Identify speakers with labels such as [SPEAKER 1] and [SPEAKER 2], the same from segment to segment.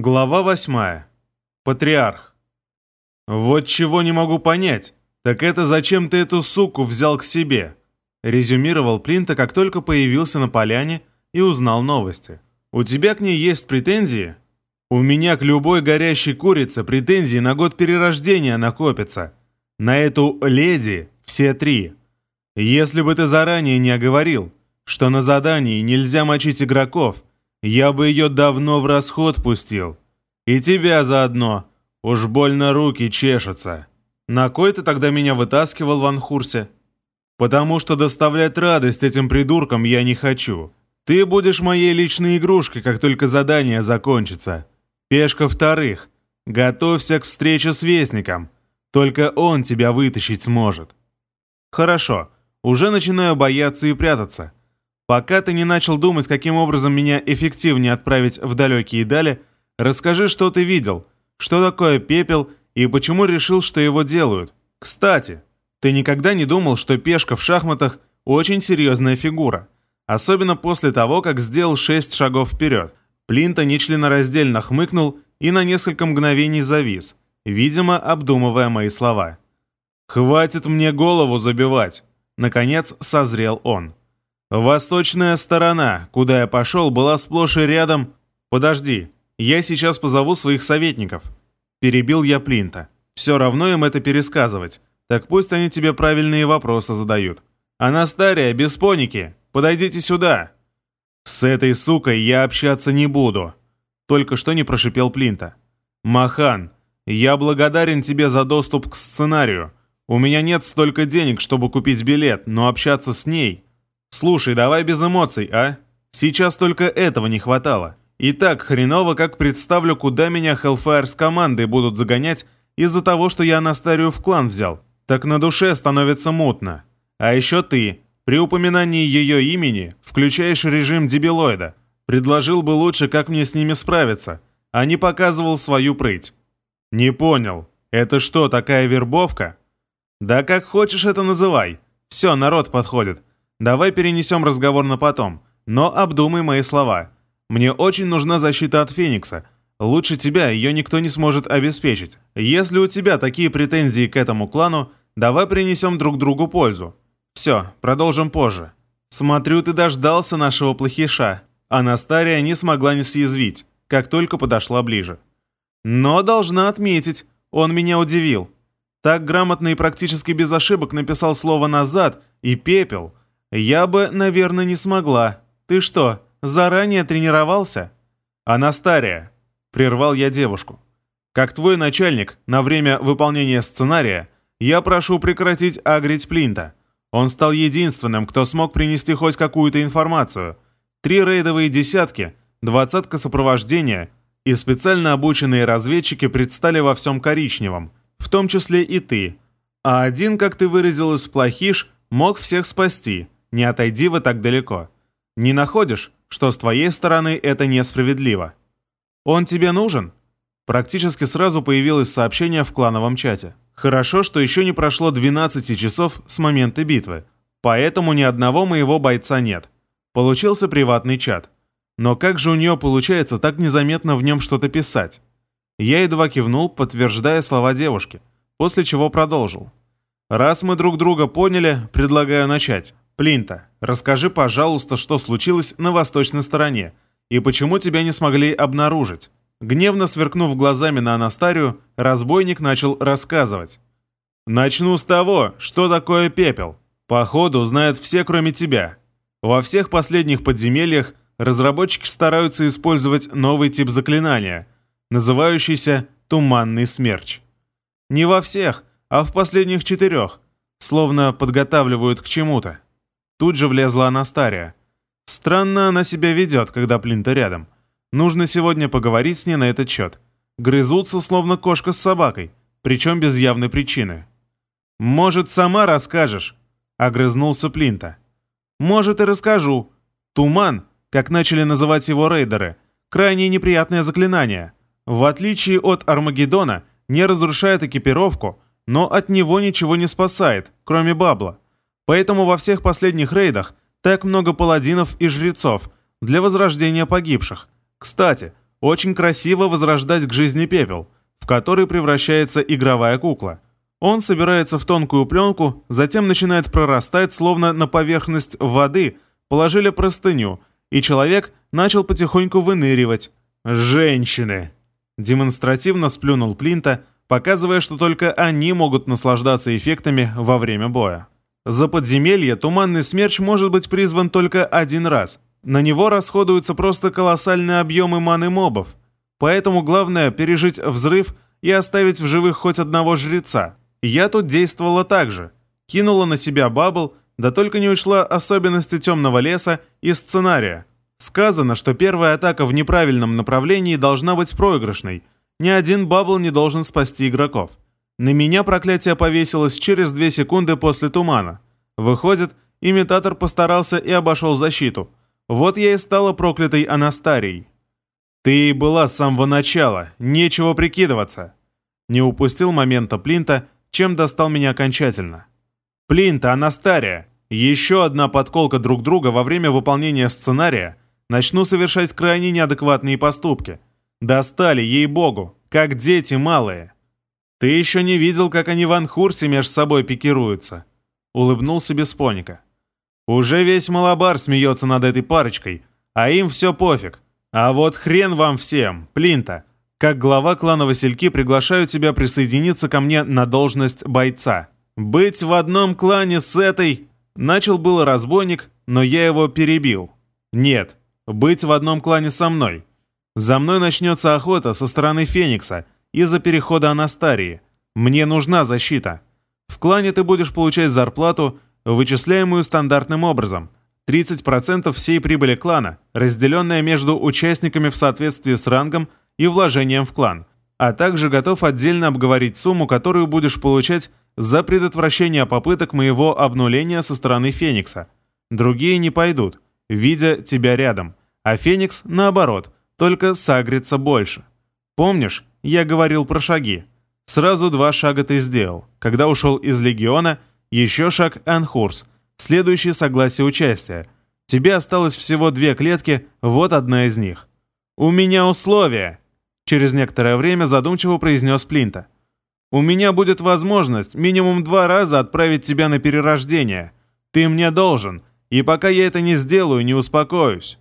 [SPEAKER 1] Глава восьмая. Патриарх. «Вот чего не могу понять, так это зачем ты эту суку взял к себе?» резюмировал Плинта, как только появился на поляне и узнал новости. «У тебя к ней есть претензии?» «У меня к любой горящей курице претензии на год перерождения накопятся. На эту леди все три. Если бы ты заранее не оговорил, что на задании нельзя мочить игроков, я бы ее давно в расход пустил. И тебя заодно. Уж больно руки чешутся. На кой ты тогда меня вытаскивал в Анхурсе? Потому что доставлять радость этим придуркам я не хочу. Ты будешь моей личной игрушкой, как только задание закончится. Пешка вторых. Готовься к встрече с Вестником. Только он тебя вытащить сможет. Хорошо. Уже начинаю бояться и прятаться. Пока ты не начал думать, каким образом меня эффективнее отправить в далекие дали, расскажи, что ты видел, что такое пепел и почему решил, что его делают. Кстати, ты никогда не думал, что пешка в шахматах очень серьезная фигура, особенно после того, как сделал шесть шагов вперед. Плинта нечленораздельно хмыкнул и на несколько мгновений завис, видимо, обдумывая мои слова. «Хватит мне голову забивать!» Наконец созрел он. Восточная сторона, куда я пошел, была сплошь и рядом... Подожди, я сейчас позову своих советников. Перебил я Плинта. Все равно им это пересказывать. Так пусть они тебе правильные вопросы задают. Анастария, без поники, подойдите сюда. С этой сукой я общаться не буду. Только что не прошипел Плинта. Махан, я благодарен тебе за доступ к сценарию. У меня нет столько денег, чтобы купить билет, но общаться с ней «Слушай, давай без эмоций, а? Сейчас только этого не хватало. И так хреново, как представлю, куда меня Hellfire с командой будут загонять из-за того, что я Анастарию в клан взял. Так на душе становится мутно. А еще ты, при упоминании ее имени, включаешь режим дебилоида. Предложил бы лучше, как мне с ними справиться, а не показывал свою прыть. Не понял. Это что, такая вербовка? Да как хочешь это называй. Все, народ подходит. Давай перенесем разговор на потом, но обдумай мои слова. Мне очень нужна защита от Феникса. Лучше тебя ее никто не сможет обеспечить. Если у тебя такие претензии к этому клану, давай принесем друг другу пользу. Все, продолжим позже. Смотрю, ты дождался нашего плохиша. Анастария не смогла не съязвить, как только подошла ближе. Но должна отметить, он меня удивил. Так грамотно и практически без ошибок написал слово «назад» и «пепел», «Я бы, наверное, не смогла. Ты что, заранее тренировался?» «Анастария», — прервал я девушку. «Как твой начальник на время выполнения сценария, я прошу прекратить агрить Плинта. Он стал единственным, кто смог принести хоть какую-то информацию. Три рейдовые десятки, двадцатка сопровождения и специально обученные разведчики предстали во всем коричневом, в том числе и ты. А один, как ты выразилась, плохиш, мог всех спасти. Не отойди вы так далеко. Не находишь, что с твоей стороны это несправедливо? Он тебе нужен? Практически сразу появилось сообщение в клановом чате. Хорошо, что еще не прошло 12 часов с момента битвы, поэтому ни одного моего бойца нет. Получился приватный чат. Но как же у нее получается так незаметно в нем что-то писать? Я едва кивнул, подтверждая слова девушки, после чего продолжил. «Раз мы друг друга поняли, предлагаю начать. Плинта, расскажи, пожалуйста, что случилось на восточной стороне и почему тебя не смогли обнаружить. Гневно сверкнув глазами на Анастарию, разбойник начал рассказывать. «Начну с того, что такое пепел. Походу, знают все, кроме тебя. Во всех последних подземельях разработчики стараются использовать новый тип заклинания, называющийся «Туманный смерч». Не во всех, а в последних четырех, словно подготавливают к чему-то. Тут же влезла Анастария. Странно она себя ведет, когда Плинта рядом. Нужно сегодня поговорить с ней на этот счет. Грызутся, словно кошка с собакой, причем без явной причины. «Может, сама расскажешь?» — огрызнулся Плинта. «Может, и расскажу. Туман, как начали называть его рейдеры, крайне неприятное заклинание. В отличие от Армагеддона, не разрушает экипировку, но от него ничего не спасает, кроме бабла. Поэтому во всех последних рейдах так много паладинов и жрецов для возрождения погибших. Кстати, очень красиво возрождать к жизни пепел, в который превращается игровая кукла. Он собирается в тонкую пленку, затем начинает прорастать, словно на поверхность воды положили простыню, и человек начал потихоньку выныривать. «Женщины!» Демонстративно сплюнул Плинта, показывая, что только они могут наслаждаться эффектами во время боя. За подземелье туманный смерч может быть призван только один раз. На него расходуются просто колоссальные объемы маны мобов. Поэтому главное пережить взрыв и оставить в живых хоть одного жреца. Я тут действовала так же. Кинула на себя бабл, да только не учла особенности темного леса и сценария. Сказано, что первая атака в неправильном направлении должна быть проигрышной. Ни один бабл не должен спасти игроков. На меня проклятие повесилось через 2 секунды после тумана. Выходит, имитатор постарался и обошел защиту. Вот я и стала проклятой Анастарией. «Ты была с самого начала, нечего прикидываться!» Не упустил момента Плинта, чем достал меня окончательно. «Плинта, Анастария, еще одна подколка друг друга во время выполнения сценария — начну совершать крайне неадекватные поступки. Достали, ей-богу, как дети малые. Ты еще не видел, как они в Анхурсе между собой пикируются. Улыбнулся Беспоника. Уже весь малабар смеется над этой парочкой, а им все пофиг. А вот хрен вам всем, Плинта. Как глава клана Васильки приглашаю тебя присоединиться ко мне на должность бойца. Быть в одном клане с этой... Начал было разбойник, но я его перебил. Нет, быть в одном клане со мной. За мной начнется охота со стороны Феникса из-за перехода Анастарии. Мне нужна защита. В клане ты будешь получать зарплату, вычисляемую стандартным образом. 30% всей прибыли клана, разделенная между участниками в соответствии с рангом и вложением в клан, а также готов отдельно обговорить сумму, которую будешь получать за предотвращение попыток моего обнуления со стороны Феникса. Другие не пойдут, видя тебя рядом а Феникс, наоборот, только сагрится больше. Помнишь, я говорил про шаги? Сразу два шага ты сделал. Когда ушел из Легиона, еще шаг Анхурс, следующий согласие участия. Тебе осталось всего две клетки, вот одна из них. «У меня условия!» Через некоторое время задумчиво произнес Плинта. «У меня будет возможность минимум два раза отправить тебя на перерождение. Ты мне должен, и пока я это не сделаю, не успокоюсь».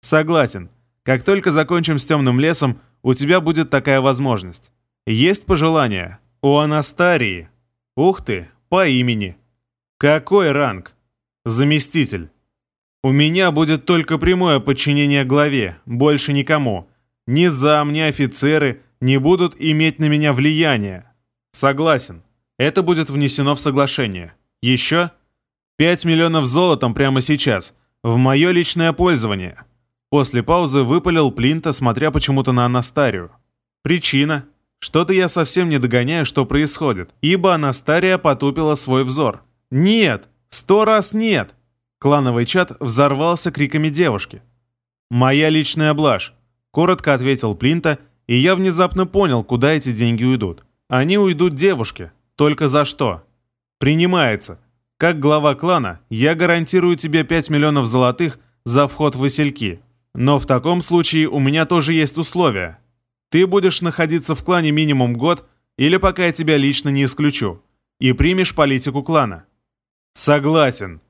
[SPEAKER 1] Согласен. Как только закончим с темным лесом, у тебя будет такая возможность. Есть пожелания? У Анастарии. Ух ты, по имени. Какой ранг? Заместитель. У меня будет только прямое подчинение главе, больше никому. Ни зам, ни офицеры не будут иметь на меня влияния. Согласен. Это будет внесено в соглашение. Еще? 5 миллионов золотом прямо сейчас. В мое личное пользование. После паузы выпалил Плинта, смотря почему-то на Анастарию. Причина. Что-то я совсем не догоняю, что происходит, ибо Анастария потупила свой взор. «Нет! Сто раз нет!» Клановый чат взорвался криками девушки. «Моя личная блажь», — коротко ответил Плинта, и я внезапно понял, куда эти деньги уйдут. Они уйдут девушке. Только за что? Принимается. Как глава клана, я гарантирую тебе 5 миллионов золотых за вход в Васильки. Но в таком случае у меня тоже есть условия. Ты будешь находиться в клане минимум год, или пока я тебя лично не исключу, и примешь политику клана. Согласен.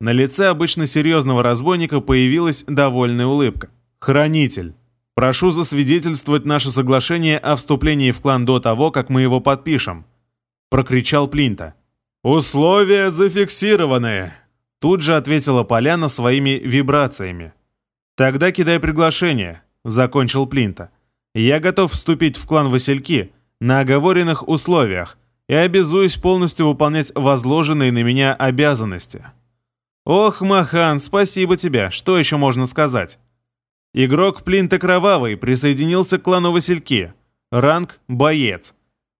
[SPEAKER 1] На лице обычно серьезного разбойника появилась довольная улыбка. Хранитель. Прошу засвидетельствовать наше соглашение о вступлении в клан до того, как мы его подпишем. Прокричал Плинта. «Условия зафиксированы!» Тут же ответила Поляна своими вибрациями. «Тогда кидай приглашение», — закончил Плинта. «Я готов вступить в клан Васильки на оговоренных условиях и обязуюсь полностью выполнять возложенные на меня обязанности». «Ох, Махан, спасибо тебе, что еще можно сказать?» Игрок Плинта Кровавый присоединился к клану Васильки. Ранг – боец.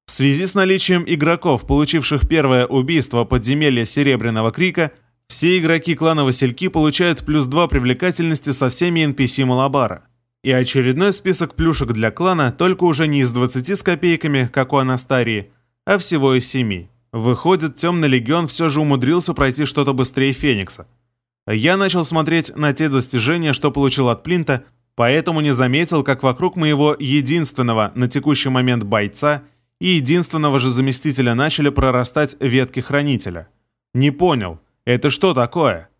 [SPEAKER 1] В связи с наличием игроков, получивших первое убийство подземелья Серебряного Крика – все игроки клана Васильки получают плюс 2 привлекательности со всеми NPC Малабара. И очередной список плюшек для клана только уже не из 20 с копейками, как у Анастарии, а всего из 7. Выходит, Темный Легион все же умудрился пройти что-то быстрее Феникса. Я начал смотреть на те достижения, что получил от Плинта, поэтому не заметил, как вокруг моего единственного на текущий момент бойца и единственного же заместителя начали прорастать ветки хранителя. Не понял, это что такое?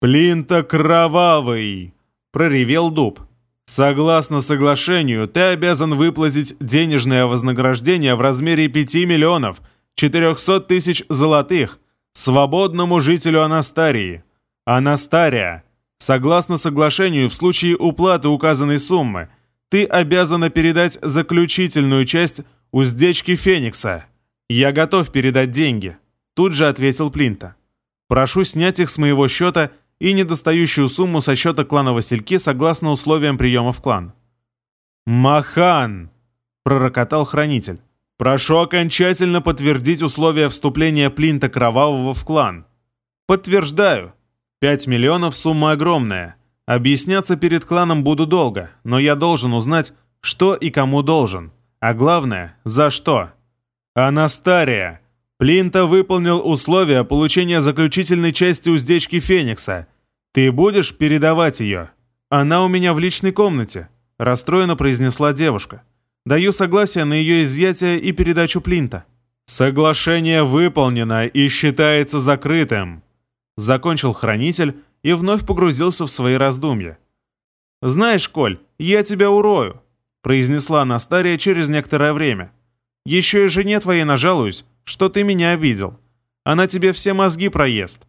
[SPEAKER 1] «Плинта кровавый!» — проревел дуб. «Согласно соглашению, ты обязан выплатить денежное вознаграждение в размере 5 миллионов 400 тысяч золотых свободному жителю Анастарии. Анастария, согласно соглашению, в случае уплаты указанной суммы, ты обязана передать заключительную часть уздечки Феникса. Я готов передать деньги», — тут же ответил Плинта. «Прошу снять их с моего счета и недостающую сумму со счета клана Васильки согласно условиям приема в клан». «Махан!» — пророкотал хранитель. «Прошу окончательно подтвердить условия вступления Плинта Кровавого в клан». «Подтверждаю. Пять миллионов — сумма огромная. Объясняться перед кланом буду долго, но я должен узнать, что и кому должен. А главное, за что. Анастария. Плинта выполнил условия получения заключительной части уздечки Феникса. Ты будешь передавать ее? Она у меня в личной комнате, расстроенно произнесла девушка. Даю согласие на ее изъятие и передачу Плинта. Соглашение выполнено и считается закрытым. Закончил хранитель и вновь погрузился в свои раздумья. «Знаешь, Коль, я тебя урою», произнесла Настария через некоторое время. «Еще и жене твоей нажалуюсь, что ты меня обидел. Она тебе все мозги проест».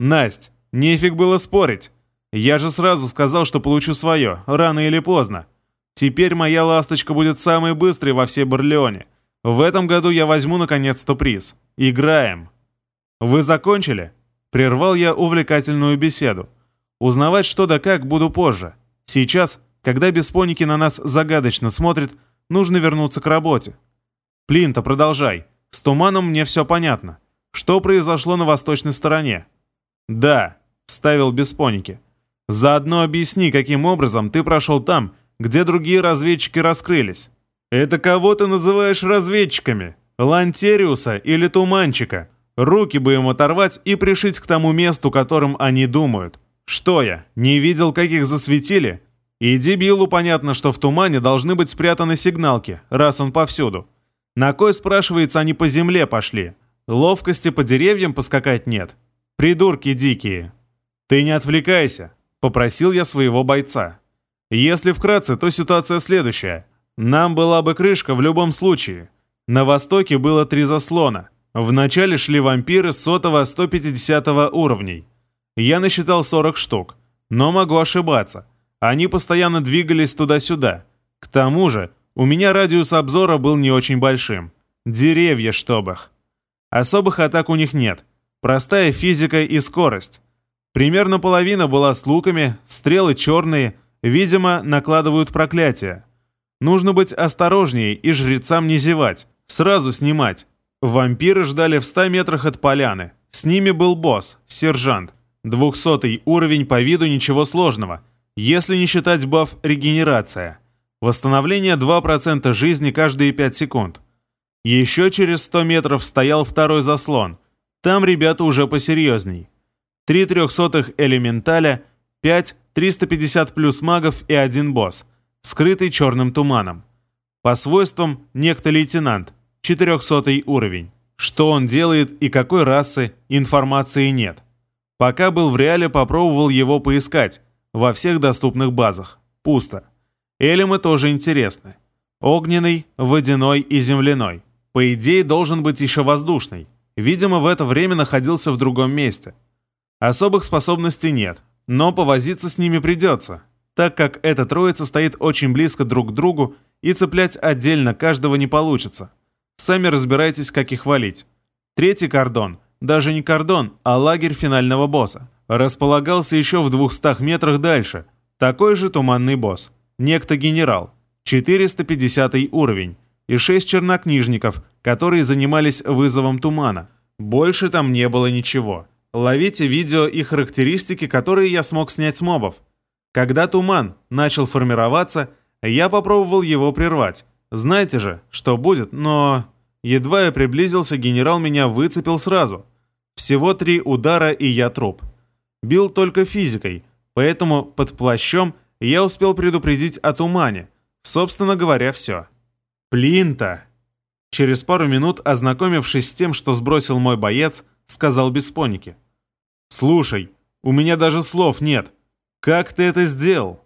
[SPEAKER 1] «Насть, нефиг было спорить. Я же сразу сказал, что получу свое, рано или поздно. Теперь моя ласточка будет самой быстрой во всей Барлеоне. В этом году я возьму наконец-то приз. Играем». «Вы закончили?» Прервал я увлекательную беседу. Узнавать что да как буду позже. Сейчас, когда беспоники на нас загадочно смотрят, нужно вернуться к работе. Плинта, продолжай. С туманом мне все понятно. Что произошло на восточной стороне? Да, вставил беспоники. Заодно объясни, каким образом ты прошел там, где другие разведчики раскрылись. Это кого ты называешь разведчиками? Лантериуса или Туманчика? Руки бы им оторвать и пришить к тому месту, которым они думают. Что я, не видел, как их засветили? И дебилу понятно, что в тумане должны быть спрятаны сигналки, раз он повсюду. На кой, спрашивается, они по земле пошли? Ловкости по деревьям поскакать нет. Придурки дикие. Ты не отвлекайся, попросил я своего бойца. Если вкратце, то ситуация следующая. Нам была бы крышка в любом случае. На востоке было три заслона – Вначале шли вампиры с сотого 150 уровней. Я насчитал 40 штук, но могу ошибаться. Они постоянно двигались туда-сюда. К тому же, у меня радиус обзора был не очень большим. Деревья, чтоб их. Особых атак у них нет. Простая физика и скорость. Примерно половина была с луками, стрелы черные, видимо, накладывают проклятия. Нужно быть осторожнее и жрецам не зевать, сразу снимать, Вампиры ждали в 100 метрах от поляны. С ними был босс, сержант. Двухсотый уровень по виду ничего сложного, если не считать баф «Регенерация». Восстановление 2% жизни каждые 5 секунд. Еще через 100 метров стоял второй заслон. Там ребята уже посерьезней. Три трехсотых элементаля, 5 350 плюс магов и один босс, скрытый черным туманом. По свойствам некто лейтенант, 400 уровень. Что он делает и какой расы, информации нет. Пока был в реале, попробовал его поискать. Во всех доступных базах. Пусто. Элемы тоже интересны. Огненный, водяной и земляной. По идее, должен быть еще воздушный. Видимо, в это время находился в другом месте. Особых способностей нет, но повозиться с ними придется, так как эта троица стоит очень близко друг к другу и цеплять отдельно каждого не получится. Сами разбирайтесь, как их валить. Третий кордон, даже не кордон, а лагерь финального босса, располагался еще в 200 метрах дальше. Такой же туманный босс. Некто генерал. 450 уровень. И 6 чернокнижников, которые занимались вызовом тумана. Больше там не было ничего. Ловите видео и характеристики, которые я смог снять с мобов. Когда туман начал формироваться, я попробовал его прервать, знаете же, что будет, но... Едва я приблизился, генерал меня выцепил сразу. Всего три удара, и я труп. Бил только физикой, поэтому под плащом я успел предупредить о тумане. Собственно говоря, все. Плинта. Через пару минут, ознакомившись с тем, что сбросил мой боец, сказал Беспоники. «Слушай, у меня даже слов нет. Как ты это сделал?»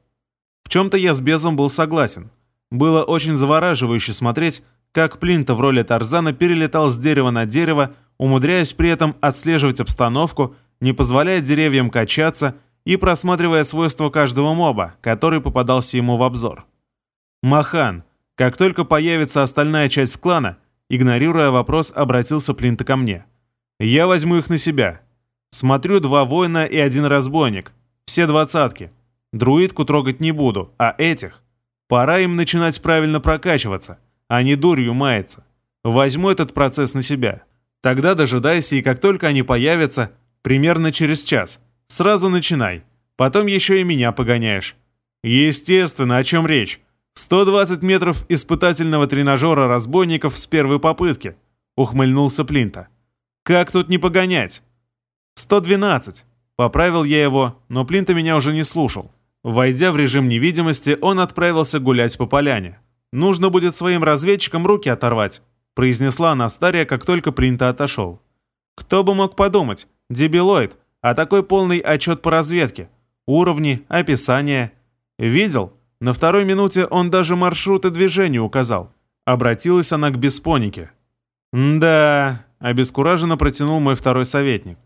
[SPEAKER 1] В чем-то я с Безом был согласен. Было очень завораживающе смотреть, как Плинта в роли Тарзана перелетал с дерева на дерево, умудряясь при этом отслеживать обстановку, не позволяя деревьям качаться и просматривая свойства каждого моба, который попадался ему в обзор. «Махан, как только появится остальная часть клана, игнорируя вопрос, обратился Плинта ко мне. «Я возьму их на себя. Смотрю два воина и один разбойник. Все двадцатки. Друидку трогать не буду, а этих. Пора им начинать правильно прокачиваться, а не дурью маяться. Возьму этот процесс на себя. Тогда дожидайся, и как только они появятся, примерно через час, сразу начинай. Потом еще и меня погоняешь. Естественно, о чем речь. 120 метров испытательного тренажера разбойников с первой попытки, ухмыльнулся Плинта. Как тут не погонять? 112. Поправил я его, но Плинта меня уже не слушал. Войдя в режим невидимости, он отправился гулять по поляне. «Нужно будет своим разведчикам руки оторвать», произнесла Анастария, как только Плинта отошел. «Кто бы мог подумать? Дебилоид, а такой полный отчет по разведке. Уровни, описание. Видел? На второй минуте он даже маршруты движения указал. Обратилась она к Беспонике. «Да», — обескураженно протянул мой второй советник.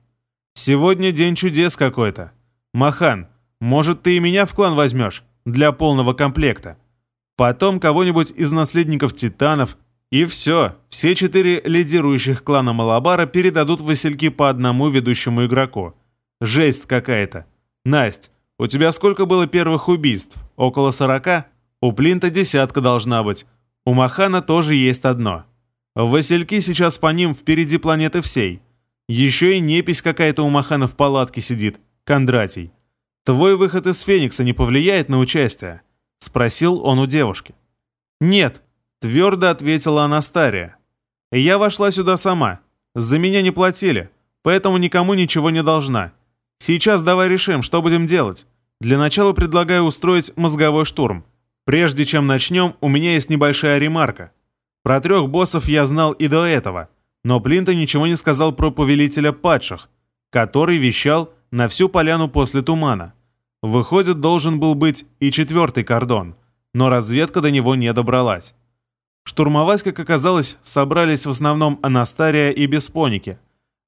[SPEAKER 1] «Сегодня день чудес какой-то. Махан, может, ты и меня в клан возьмешь? Для полного комплекта. Потом кого-нибудь из наследников Титанов. И все, все четыре лидирующих клана Малабара передадут Васильки по одному ведущему игроку. Жесть какая-то. Насть, у тебя сколько было первых убийств? Около сорока? У Плинта десятка должна быть. У Махана тоже есть одно. Васильки сейчас по ним впереди планеты всей. Еще и непись какая-то у Махана в палатке сидит. Кондратий. Твой выход из Феникса не повлияет на участие? Спросил он у девушки. Нет, твердо ответила Анастария. Я вошла сюда сама. За меня не платили, поэтому никому ничего не должна. Сейчас давай решим, что будем делать. Для начала предлагаю устроить мозговой штурм. Прежде чем начнем, у меня есть небольшая ремарка. Про трех боссов я знал и до этого, но Плинта ничего не сказал про повелителя падших, который вещал на всю поляну после тумана. Выходит, должен был быть и четвертый кордон, но разведка до него не добралась. Штурмовать, как оказалось, собрались в основном Анастария и Беспоники.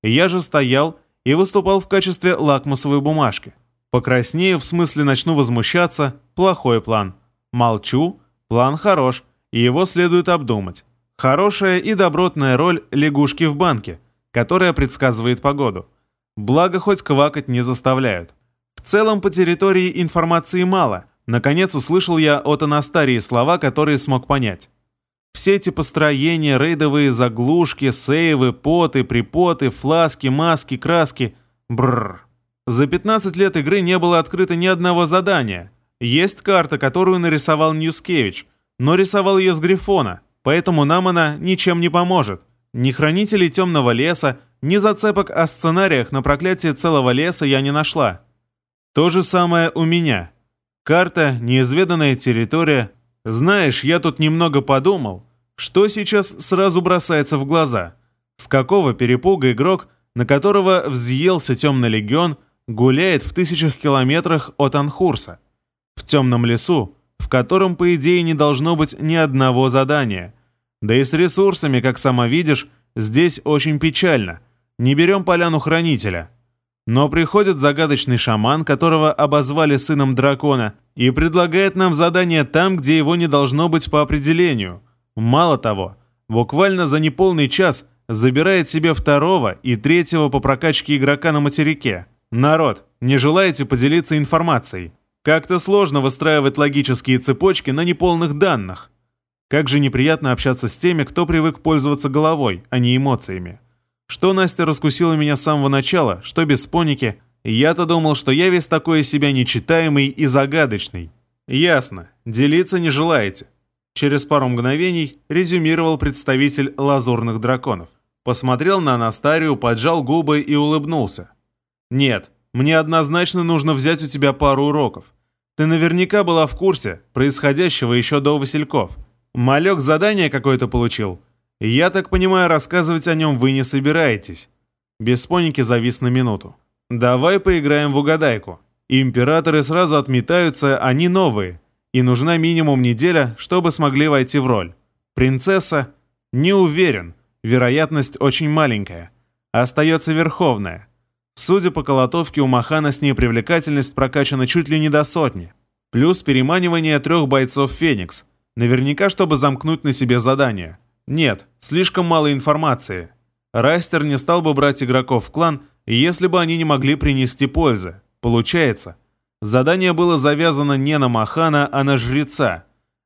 [SPEAKER 1] Я же стоял и выступал в качестве лакмусовой бумажки. Покраснею, в смысле начну возмущаться, плохой план. Молчу, план хорош, и его следует обдумать. Хорошая и добротная роль лягушки в банке, которая предсказывает погоду. Благо, хоть квакать не заставляют. В целом, по территории информации мало. Наконец услышал я от Анастарии слова, которые смог понять. Все эти построения, рейдовые заглушки, сейвы, поты, припоты, фласки, маски, краски. Бррр. За 15 лет игры не было открыто ни одного задания. Есть карта, которую нарисовал Ньюскевич, но рисовал ее с Грифона, поэтому нам она ничем не поможет. Ни хранителей темного леса, ни зацепок о сценариях на проклятие целого леса я не нашла. То же самое у меня. Карта, неизведанная территория. Знаешь, я тут немного подумал. Что сейчас сразу бросается в глаза? С какого перепуга игрок, на которого взъелся темный легион, гуляет в тысячах километрах от Анхурса? В темном лесу, в котором, по идее, не должно быть ни одного задания. Да и с ресурсами, как сама видишь, здесь очень печально. Не берем поляну Хранителя. Но приходит загадочный шаман, которого обозвали сыном дракона, и предлагает нам задание там, где его не должно быть по определению – Мало того, буквально за неполный час забирает себе второго и третьего по прокачке игрока на материке. Народ, не желаете поделиться информацией? Как-то сложно выстраивать логические цепочки на неполных данных. Как же неприятно общаться с теми, кто привык пользоваться головой, а не эмоциями. Что Настя раскусила меня с самого начала, что без поники, я-то думал, что я весь такой из себя нечитаемый и загадочный. Ясно, делиться не желаете. Через пару мгновений резюмировал представитель лазурных драконов. Посмотрел на Анастарию, поджал губы и улыбнулся. «Нет, мне однозначно нужно взять у тебя пару уроков. Ты наверняка была в курсе происходящего еще до Васильков. Малек задание какое-то получил. Я так понимаю, рассказывать о нем вы не собираетесь. Беспоники завис на минуту. Давай поиграем в угадайку. Императоры сразу отметаются, они новые. И нужна минимум неделя, чтобы смогли войти в роль. Принцесса? Не уверен. Вероятность очень маленькая. Остается Верховная. Судя по колотовке, у Махана с ней привлекательность прокачана чуть ли не до сотни. Плюс переманивание трех бойцов Феникс. Наверняка, чтобы замкнуть на себе задание. Нет, слишком мало информации. Райстер не стал бы брать игроков в клан, если бы они не могли принести пользы. Получается, задание было завязано не на Махана, а на жреца.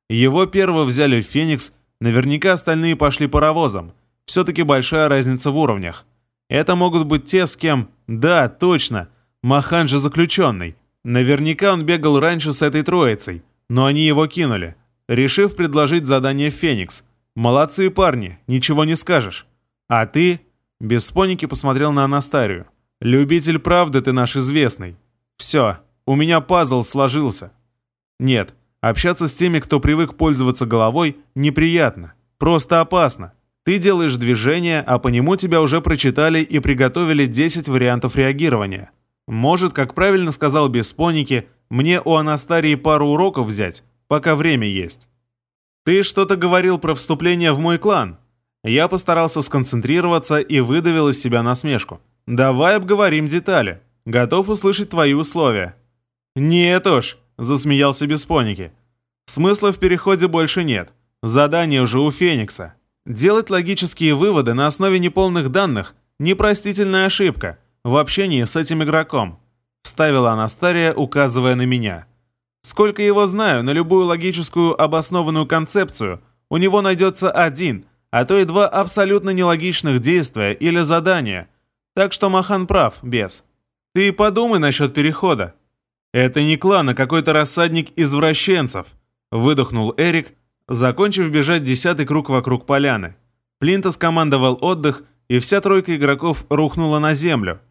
[SPEAKER 1] Его первого взяли в Феникс, наверняка остальные пошли паровозом. Все-таки большая разница в уровнях. Это могут быть те, с кем... Да, точно. Махан же заключенный. Наверняка он бегал раньше с этой троицей, но они его кинули, решив предложить задание в Феникс. Молодцы парни, ничего не скажешь. А ты... Без споники посмотрел на Анастарию. Любитель правды ты наш известный. Все, у меня пазл сложился. Нет, общаться с теми, кто привык пользоваться головой, неприятно. Просто опасно. Ты делаешь движение, а по нему тебя уже прочитали и приготовили 10 вариантов реагирования. Может, как правильно сказал Беспоники, мне у Анастарии пару уроков взять, пока время есть. Ты что-то говорил про вступление в мой клан. Я постарался сконцентрироваться и выдавил из себя насмешку. Давай обговорим детали. Готов услышать твои условия. Нет уж, засмеялся Беспоники. Смысла в переходе больше нет. Задание уже у Феникса. Делать логические выводы на основе неполных данных – непростительная ошибка в общении с этим игроком, вставила Анастария, указывая на меня. Сколько его знаю, на любую логическую обоснованную концепцию у него найдется один, а то и два абсолютно нелогичных действия или задания. Так что Махан прав, без. Ты подумай насчет перехода. Это не клан, а какой-то рассадник извращенцев, выдохнул Эрик, закончив бежать десятый круг вокруг поляны. Плинта скомандовал отдых, и вся тройка игроков рухнула на землю.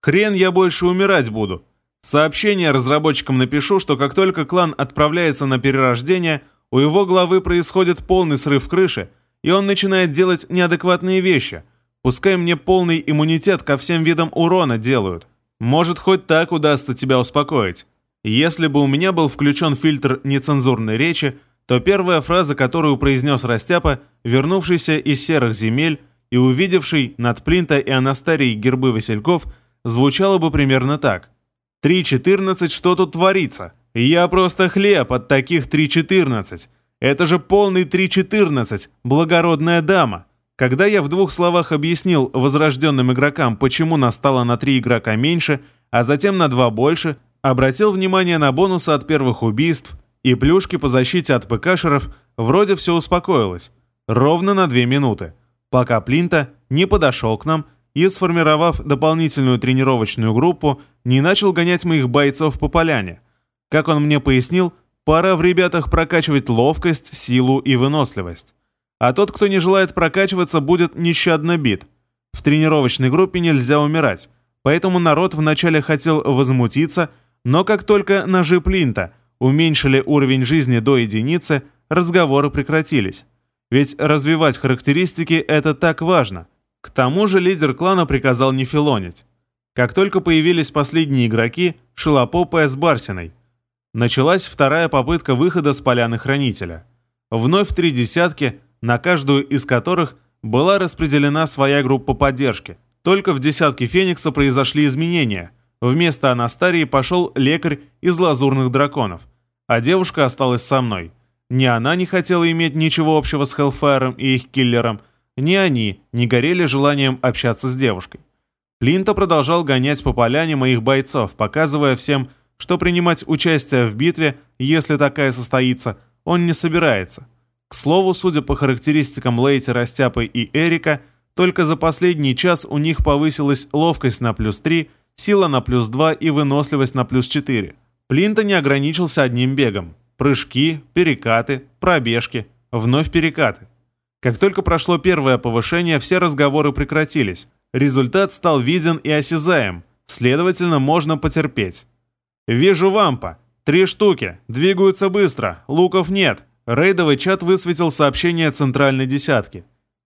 [SPEAKER 1] «Хрен я больше умирать буду!» Сообщение разработчикам напишу, что как только клан отправляется на перерождение, у его главы происходит полный срыв крыши, и он начинает делать неадекватные вещи. Пускай мне полный иммунитет ко всем видам урона делают. Может, хоть так удастся тебя успокоить. Если бы у меня был включен фильтр нецензурной речи, то первая фраза, которую произнес Растяпа, вернувшийся из серых земель и увидевший над Плинта и Анастарией гербы Васильков, звучала бы примерно так. «3.14, что тут творится? Я просто хлеб от таких 3.14. Это же полный 3.14, благородная дама». Когда я в двух словах объяснил возрожденным игрокам, почему настало на три игрока меньше, а затем на два больше, обратил внимание на бонусы от первых убийств, и плюшки по защите от ПКшеров вроде все успокоилось. Ровно на две минуты. Пока Плинта не подошел к нам и, сформировав дополнительную тренировочную группу, не начал гонять моих бойцов по поляне. Как он мне пояснил, пора в ребятах прокачивать ловкость, силу и выносливость. А тот, кто не желает прокачиваться, будет нещадно бит. В тренировочной группе нельзя умирать, поэтому народ вначале хотел возмутиться, но как только ножи Плинта уменьшили уровень жизни до единицы, разговоры прекратились. Ведь развивать характеристики – это так важно. К тому же лидер клана приказал не филонить. Как только появились последние игроки, Шилопопая с Барсиной. Началась вторая попытка выхода с поляны Хранителя. Вновь три десятки, на каждую из которых была распределена своя группа поддержки. Только в десятке Феникса произошли изменения – Вместо Анастарии пошел лекарь из лазурных драконов, а девушка осталась со мной. Ни она не хотела иметь ничего общего с Хеллфайром и их киллером, ни они не горели желанием общаться с девушкой. Плинта продолжал гонять по поляне моих бойцов, показывая всем, что принимать участие в битве, если такая состоится, он не собирается. К слову, судя по характеристикам Лейти, Растяпы и Эрика, только за последний час у них повысилась ловкость на плюс 3, сила на плюс 2 и выносливость на плюс 4. Плинта не ограничился одним бегом. Прыжки, перекаты, пробежки, вновь перекаты. Как только прошло первое повышение, все разговоры прекратились. Результат стал виден и осязаем, следовательно, можно потерпеть. «Вижу вампа. «Три штуки. Двигаются быстро. Луков нет». Рейдовый чат высветил сообщение центральной десятки.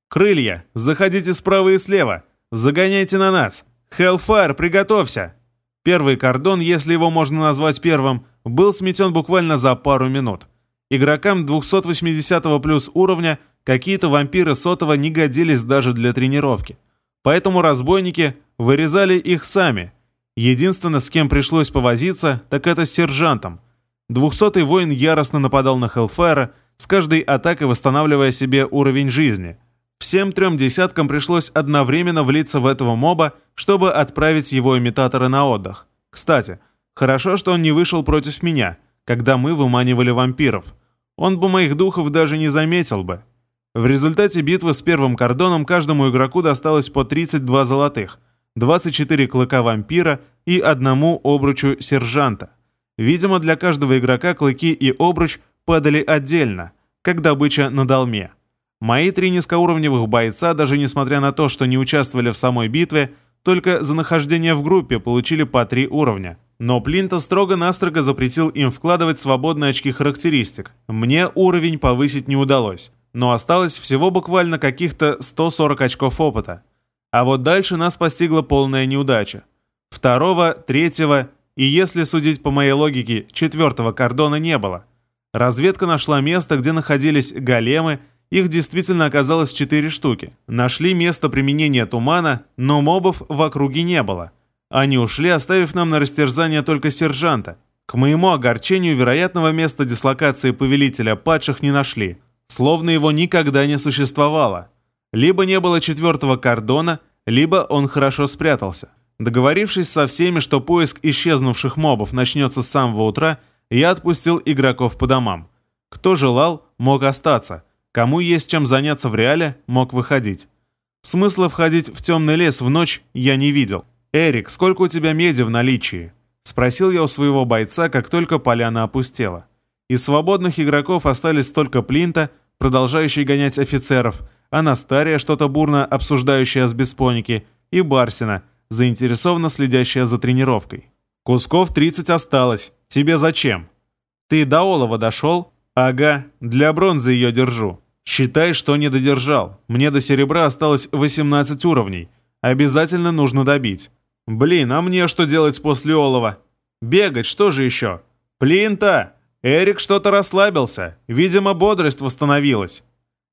[SPEAKER 1] «Крылья. Заходите справа и слева. Загоняйте на нас. Hellfire, приготовься!» Первый кордон, если его можно назвать первым, был сметен буквально за пару минут. Игрокам 280 плюс уровня какие-то вампиры сотого не годились даже для тренировки. Поэтому разбойники вырезали их сами. Единственное, с кем пришлось повозиться, так это с сержантом. Двухсотый воин яростно нападал на Хеллфайра, с каждой атакой восстанавливая себе уровень жизни. Всем трем десяткам пришлось одновременно влиться в этого моба, чтобы отправить его имитатора на отдых. Кстати, хорошо, что он не вышел против меня, когда мы выманивали вампиров. Он бы моих духов даже не заметил бы. В результате битвы с первым кордоном каждому игроку досталось по 32 золотых, 24 клыка вампира и одному обручу сержанта. Видимо, для каждого игрока клыки и обруч падали отдельно, как добыча на долме. Мои три низкоуровневых бойца, даже несмотря на то, что не участвовали в самой битве, только за нахождение в группе получили по три уровня. Но Плинта строго-настрого запретил им вкладывать свободные очки характеристик. Мне уровень повысить не удалось но осталось всего буквально каких-то 140 очков опыта. А вот дальше нас постигла полная неудача. Второго, третьего и, если судить по моей логике, четвертого кордона не было. Разведка нашла место, где находились големы, их действительно оказалось четыре штуки. Нашли место применения тумана, но мобов в округе не было. Они ушли, оставив нам на растерзание только сержанта. К моему огорчению, вероятного места дислокации повелителя падших не нашли – словно его никогда не существовало. Либо не было четвертого кордона, либо он хорошо спрятался. Договорившись со всеми, что поиск исчезнувших мобов начнется с самого утра, я отпустил игроков по домам. Кто желал, мог остаться. Кому есть чем заняться в реале, мог выходить. Смысла входить в темный лес в ночь я не видел. «Эрик, сколько у тебя меди в наличии?» Спросил я у своего бойца, как только поляна опустела. Из свободных игроков остались только Плинта продолжающий гонять офицеров, Анастария, что-то бурно обсуждающая с Беспоники, и Барсина, заинтересованно следящая за тренировкой. «Кусков 30 осталось. Тебе зачем?» «Ты до олова дошел?» «Ага, для бронзы ее держу. Считай, что не додержал. Мне до серебра осталось 18 уровней. Обязательно нужно добить. Блин, а мне что делать после олова? Бегать, что же еще? Плинта!» Эрик что-то расслабился. Видимо, бодрость восстановилась.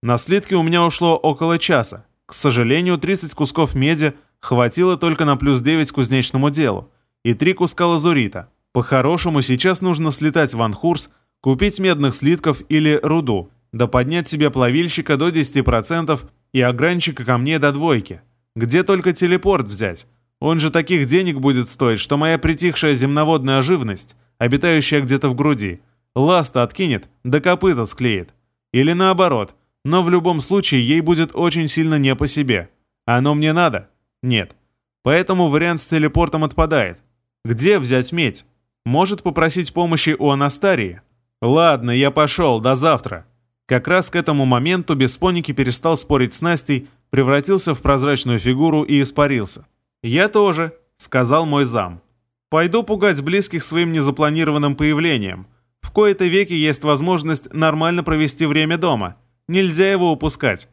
[SPEAKER 1] На слитки у меня ушло около часа. К сожалению, 30 кусков меди хватило только на плюс 9 кузнечному делу и 3 куска лазурита. По-хорошему, сейчас нужно слетать в Анхурс, купить медных слитков или руду, да поднять себе плавильщика до 10% и огранчика камней до двойки. Где только телепорт взять? Он же таких денег будет стоить, что моя притихшая земноводная живность, обитающая где-то в груди, ласта откинет, да копыта склеит. Или наоборот, но в любом случае ей будет очень сильно не по себе. Оно мне надо? Нет. Поэтому вариант с телепортом отпадает. Где взять медь? Может попросить помощи у Анастарии? Ладно, я пошел, до завтра. Как раз к этому моменту Беспоники перестал спорить с Настей, превратился в прозрачную фигуру и испарился. «Я тоже», — сказал мой зам. «Пойду пугать близких своим незапланированным появлением. В кои-то веки есть возможность нормально провести время дома. Нельзя его упускать.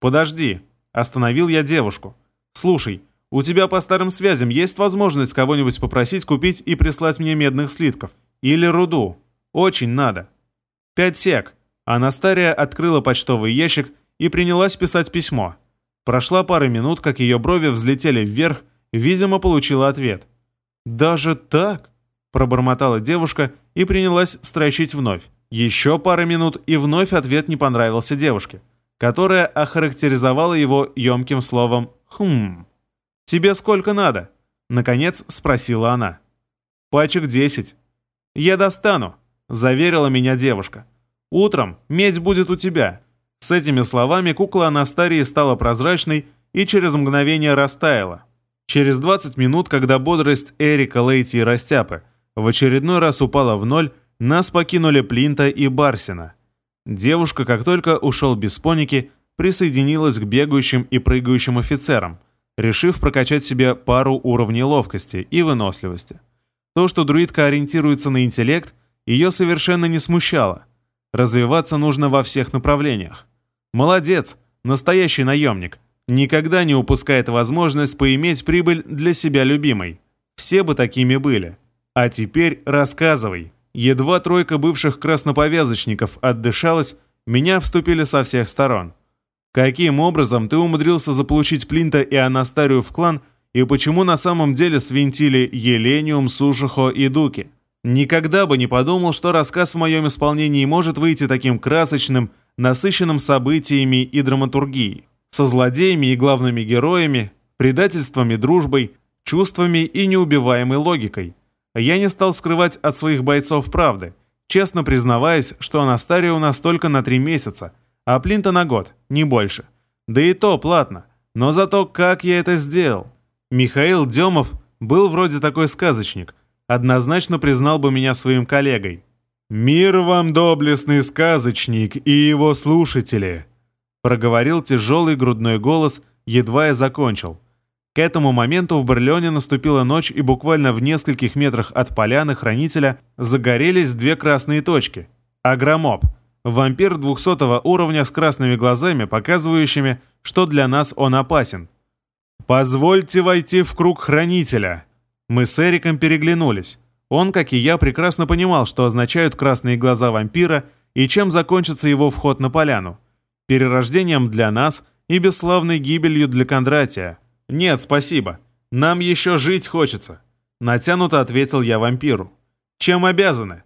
[SPEAKER 1] Подожди. Остановил я девушку. Слушай, у тебя по старым связям есть возможность кого-нибудь попросить купить и прислать мне медных слитков? Или руду? Очень надо. Пять сек. Анастария открыла почтовый ящик и принялась писать письмо. Прошла пара минут, как ее брови взлетели вверх, видимо, получила ответ. «Даже так?» Пробормотала девушка и принялась строчить вновь. Еще пара минут, и вновь ответ не понравился девушке, которая охарактеризовала его емким словом «хм». «Тебе сколько надо?» Наконец спросила она. «Пачек десять». «Я достану», — заверила меня девушка. «Утром медь будет у тебя». С этими словами кукла Анастарии стала прозрачной и через мгновение растаяла. Через 20 минут, когда бодрость Эрика, Лейти и Растяпы в очередной раз упала в ноль, нас покинули Плинта и Барсина. Девушка, как только ушел без поники, присоединилась к бегающим и прыгающим офицерам, решив прокачать себе пару уровней ловкости и выносливости. То, что друидка ориентируется на интеллект, ее совершенно не смущало. Развиваться нужно во всех направлениях. Молодец, настоящий наемник. Никогда не упускает возможность поиметь прибыль для себя любимой. Все бы такими были. А теперь рассказывай. Едва тройка бывших красноповязочников отдышалась, меня обступили со всех сторон. Каким образом ты умудрился заполучить Плинта и Анастарию в клан, и почему на самом деле свинтили Елениум, Сушихо и Дуки? Никогда бы не подумал, что рассказ в моем исполнении может выйти таким красочным, насыщенным событиями и драматургией, со злодеями и главными героями, предательством и дружбой, чувствами и неубиваемой логикой. Я не стал скрывать от своих бойцов правды, честно признаваясь, что Анастария у нас только на три месяца, а Плинта на год, не больше. Да и то платно. Но зато как я это сделал? Михаил Демов был вроде такой сказочник – однозначно признал бы меня своим коллегой. «Мир вам, доблестный сказочник и его слушатели!» проговорил тяжелый грудной голос, едва я закончил. К этому моменту в Барлеоне наступила ночь, и буквально в нескольких метрах от поляны хранителя загорелись две красные точки. Агромоб. Вампир 200 уровня с красными глазами, показывающими, что для нас он опасен. «Позвольте войти в круг хранителя», мы с Эриком переглянулись. Он, как и я, прекрасно понимал, что означают красные глаза вампира и чем закончится его вход на поляну. Перерождением для нас и бесславной гибелью для Кондратия. «Нет, спасибо. Нам еще жить хочется», — натянуто ответил я вампиру. «Чем обязаны?»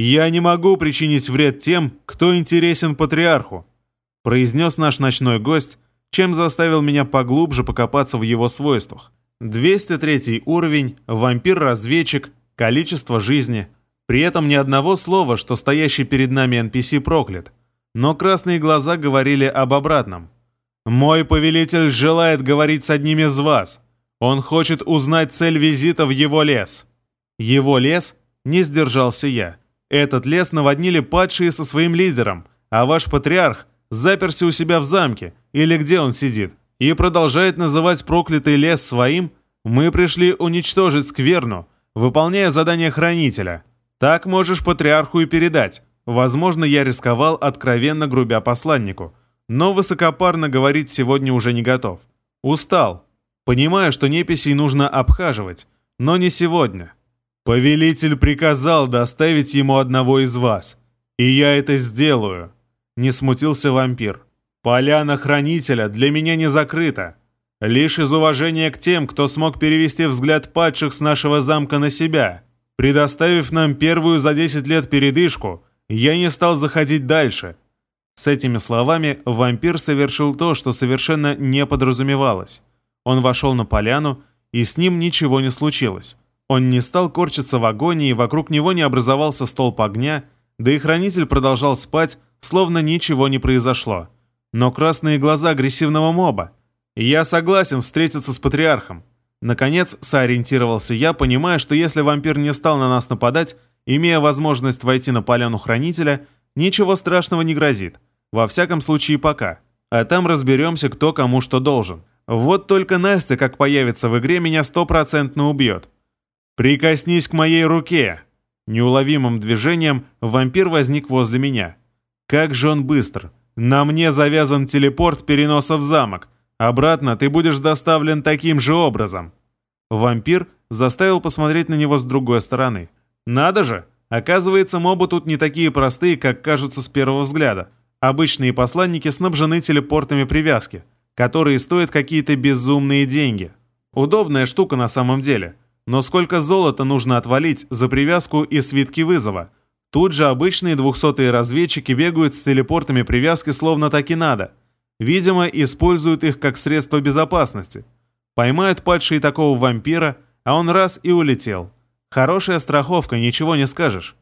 [SPEAKER 1] «Я не могу причинить вред тем, кто интересен патриарху», — произнес наш ночной гость, чем заставил меня поглубже покопаться в его свойствах. 203 уровень, вампир-разведчик, количество жизни. При этом ни одного слова, что стоящий перед нами NPC проклят. Но красные глаза говорили об обратном. «Мой повелитель желает говорить с одним из вас. Он хочет узнать цель визита в его лес». «Его лес?» – не сдержался я. «Этот лес наводнили падшие со своим лидером, а ваш патриарх заперся у себя в замке, или где он сидит и продолжает называть проклятый лес своим, мы пришли уничтожить скверну, выполняя задание хранителя. Так можешь патриарху и передать. Возможно, я рисковал, откровенно грубя посланнику, но высокопарно говорить сегодня уже не готов. Устал. Понимаю, что неписей нужно обхаживать, но не сегодня. Повелитель приказал доставить ему одного из вас, и я это сделаю. Не смутился вампир. Поляна Хранителя для меня не закрыта. Лишь из уважения к тем, кто смог перевести взгляд падших с нашего замка на себя. Предоставив нам первую за 10 лет передышку, я не стал заходить дальше. С этими словами вампир совершил то, что совершенно не подразумевалось. Он вошел на поляну, и с ним ничего не случилось. Он не стал корчиться в агонии, вокруг него не образовался столб огня, да и хранитель продолжал спать, словно ничего не произошло но красные глаза агрессивного моба. Я согласен встретиться с патриархом. Наконец, сориентировался я, понимая, что если вампир не стал на нас нападать, имея возможность войти на поляну хранителя, ничего страшного не грозит. Во всяком случае, пока. А там разберемся, кто кому что должен. Вот только Настя, как появится в игре, меня стопроцентно убьет. «Прикоснись к моей руке!» Неуловимым движением вампир возник возле меня. Как же он быстр! На мне завязан телепорт переноса в замок. Обратно ты будешь доставлен таким же образом. Вампир заставил посмотреть на него с другой стороны. Надо же! Оказывается, мобы тут не такие простые, как кажутся с первого взгляда. Обычные посланники снабжены телепортами привязки, которые стоят какие-то безумные деньги. Удобная штука на самом деле. Но сколько золота нужно отвалить за привязку и свитки вызова – Тут же обычные двухсотые разведчики бегают с телепортами привязки словно так и надо. Видимо, используют их как средство безопасности. Поймают падшие такого вампира, а он раз и улетел. Хорошая страховка, ничего не скажешь.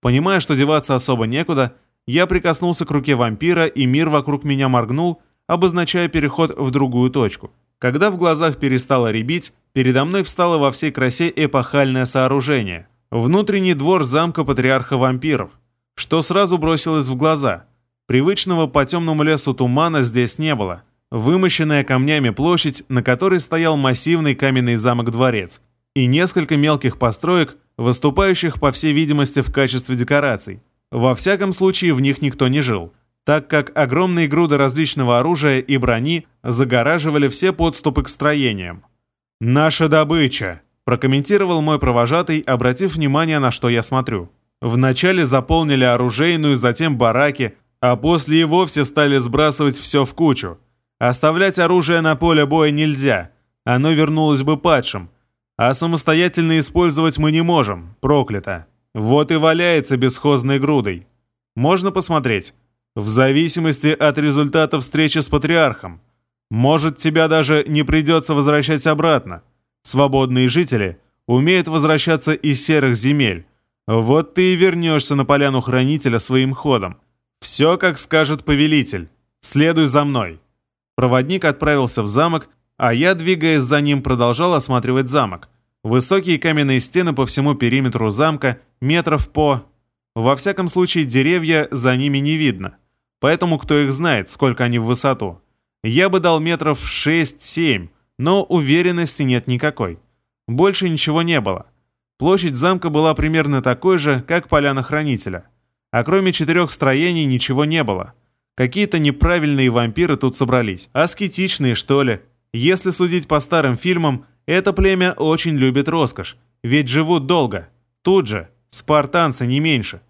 [SPEAKER 1] Понимая, что деваться особо некуда, я прикоснулся к руке вампира, и мир вокруг меня моргнул, обозначая переход в другую точку. Когда в глазах перестало рябить, передо мной встало во всей красе эпохальное сооружение. Внутренний двор замка патриарха вампиров, что сразу бросилось в глаза. Привычного по темному лесу тумана здесь не было. Вымощенная камнями площадь, на которой стоял массивный каменный замок-дворец. и несколько мелких построек, выступающих, по всей видимости, в качестве декораций. Во всяком случае, в них никто не жил, так как огромные груды различного оружия и брони загораживали все подступы к строениям. «Наша добыча!» – прокомментировал мой провожатый, обратив внимание, на что я смотрю. Вначале заполнили оружейную, затем бараки, а после и вовсе стали сбрасывать все в кучу. Оставлять оружие на поле боя нельзя, оно вернулось бы падшим. А самостоятельно использовать мы не можем, проклято. Вот и валяется бесхозной грудой. Можно посмотреть. В зависимости от результата встречи с патриархом. Может, тебя даже не придется возвращать обратно. Свободные жители умеют возвращаться из серых земель. Вот ты и вернешься на поляну хранителя своим ходом. Все, как скажет повелитель. Следуй за мной. Проводник отправился в замок, а я, двигаясь за ним, продолжал осматривать замок. Высокие каменные стены по всему периметру замка, метров по... Во всяком случае, деревья за ними не видно. Поэтому кто их знает, сколько они в высоту. Я бы дал метров 6-7, но уверенности нет никакой. Больше ничего не было. Площадь замка была примерно такой же, как поляна хранителя. А кроме четырех строений ничего не было. Какие-то неправильные вампиры тут собрались. Аскетичные, что ли. Если судить по старым фильмам, это племя очень любит роскошь. Ведь живут долго. Тут же. Спартанцы не меньше.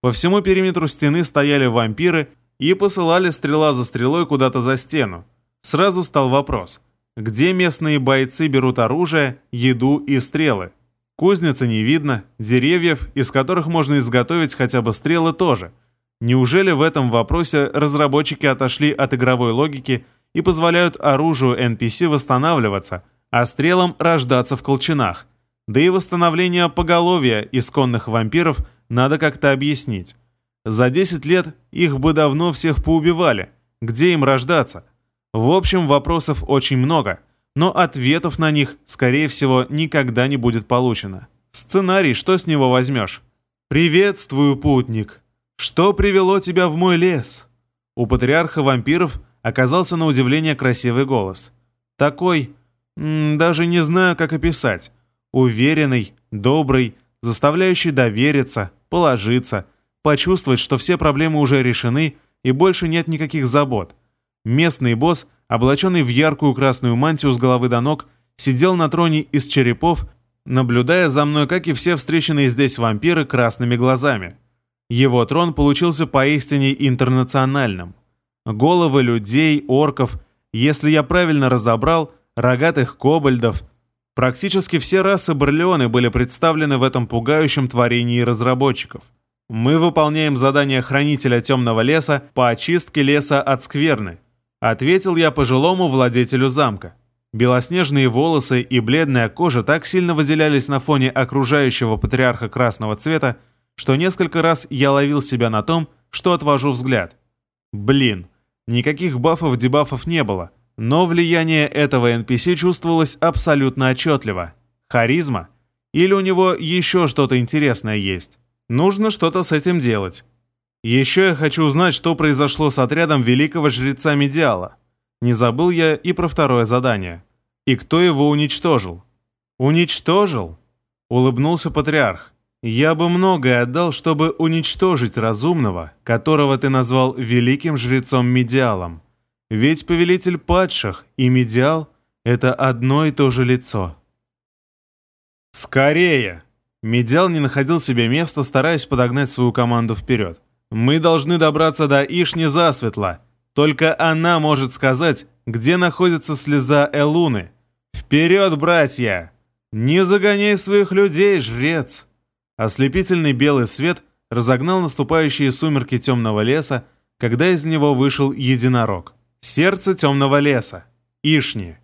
[SPEAKER 1] По всему периметру стены стояли вампиры и посылали стрела за стрелой куда-то за стену. Сразу стал вопрос. Где местные бойцы берут оружие, еду и стрелы? Кузницы не видно, деревьев, из которых можно изготовить хотя бы стрелы тоже. Неужели в этом вопросе разработчики отошли от игровой логики и позволяют оружию NPC восстанавливаться, а стрелам рождаться в колчанах? Да и восстановление поголовья исконных вампиров надо как-то объяснить. За 10 лет их бы давно всех поубивали. Где им рождаться? В общем, вопросов очень много – но ответов на них, скорее всего, никогда не будет получено. Сценарий, что с него возьмешь? «Приветствую, путник! Что привело тебя в мой лес?» У патриарха вампиров оказался на удивление красивый голос. Такой, даже не знаю, как описать. Уверенный, добрый, заставляющий довериться, положиться, почувствовать, что все проблемы уже решены и больше нет никаких забот. Местный босс облаченный в яркую красную мантию с головы до ног, сидел на троне из черепов, наблюдая за мной, как и все встреченные здесь вампиры, красными глазами. Его трон получился поистине интернациональным. Головы людей, орков, если я правильно разобрал, рогатых кобальдов, практически все расы Барлеоны были представлены в этом пугающем творении разработчиков. Мы выполняем задание Хранителя Темного Леса по очистке леса от скверны, Ответил я пожилому владетелю замка. Белоснежные волосы и бледная кожа так сильно выделялись на фоне окружающего патриарха красного цвета, что несколько раз я ловил себя на том, что отвожу взгляд. Блин, никаких бафов-дебафов не было, но влияние этого NPC чувствовалось абсолютно отчетливо. Харизма? Или у него еще что-то интересное есть? Нужно что-то с этим делать. Еще я хочу узнать, что произошло с отрядом великого жреца Медиала. Не забыл я и про второе задание. И кто его уничтожил? Уничтожил? Улыбнулся патриарх. Я бы многое отдал, чтобы уничтожить разумного, которого ты назвал великим жрецом Медиалом. Ведь повелитель падших и Медиал — это одно и то же лицо. «Скорее!» Медиал не находил себе места, стараясь подогнать свою команду вперед. Мы должны добраться до Ишни засветло. Только она может сказать, где находится слеза Элуны. Вперед, братья! Не загоняй своих людей, жрец!» Ослепительный белый свет разогнал наступающие сумерки темного леса, когда из него вышел единорог. Сердце темного леса. Ишни.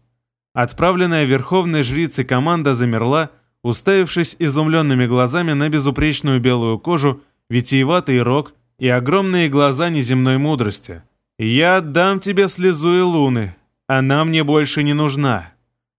[SPEAKER 1] Отправленная верховной жрицей команда замерла, уставившись изумленными глазами на безупречную белую кожу, витиеватый рог и огромные глаза неземной мудрости. «Я отдам тебе слезу и луны. Она мне больше не нужна.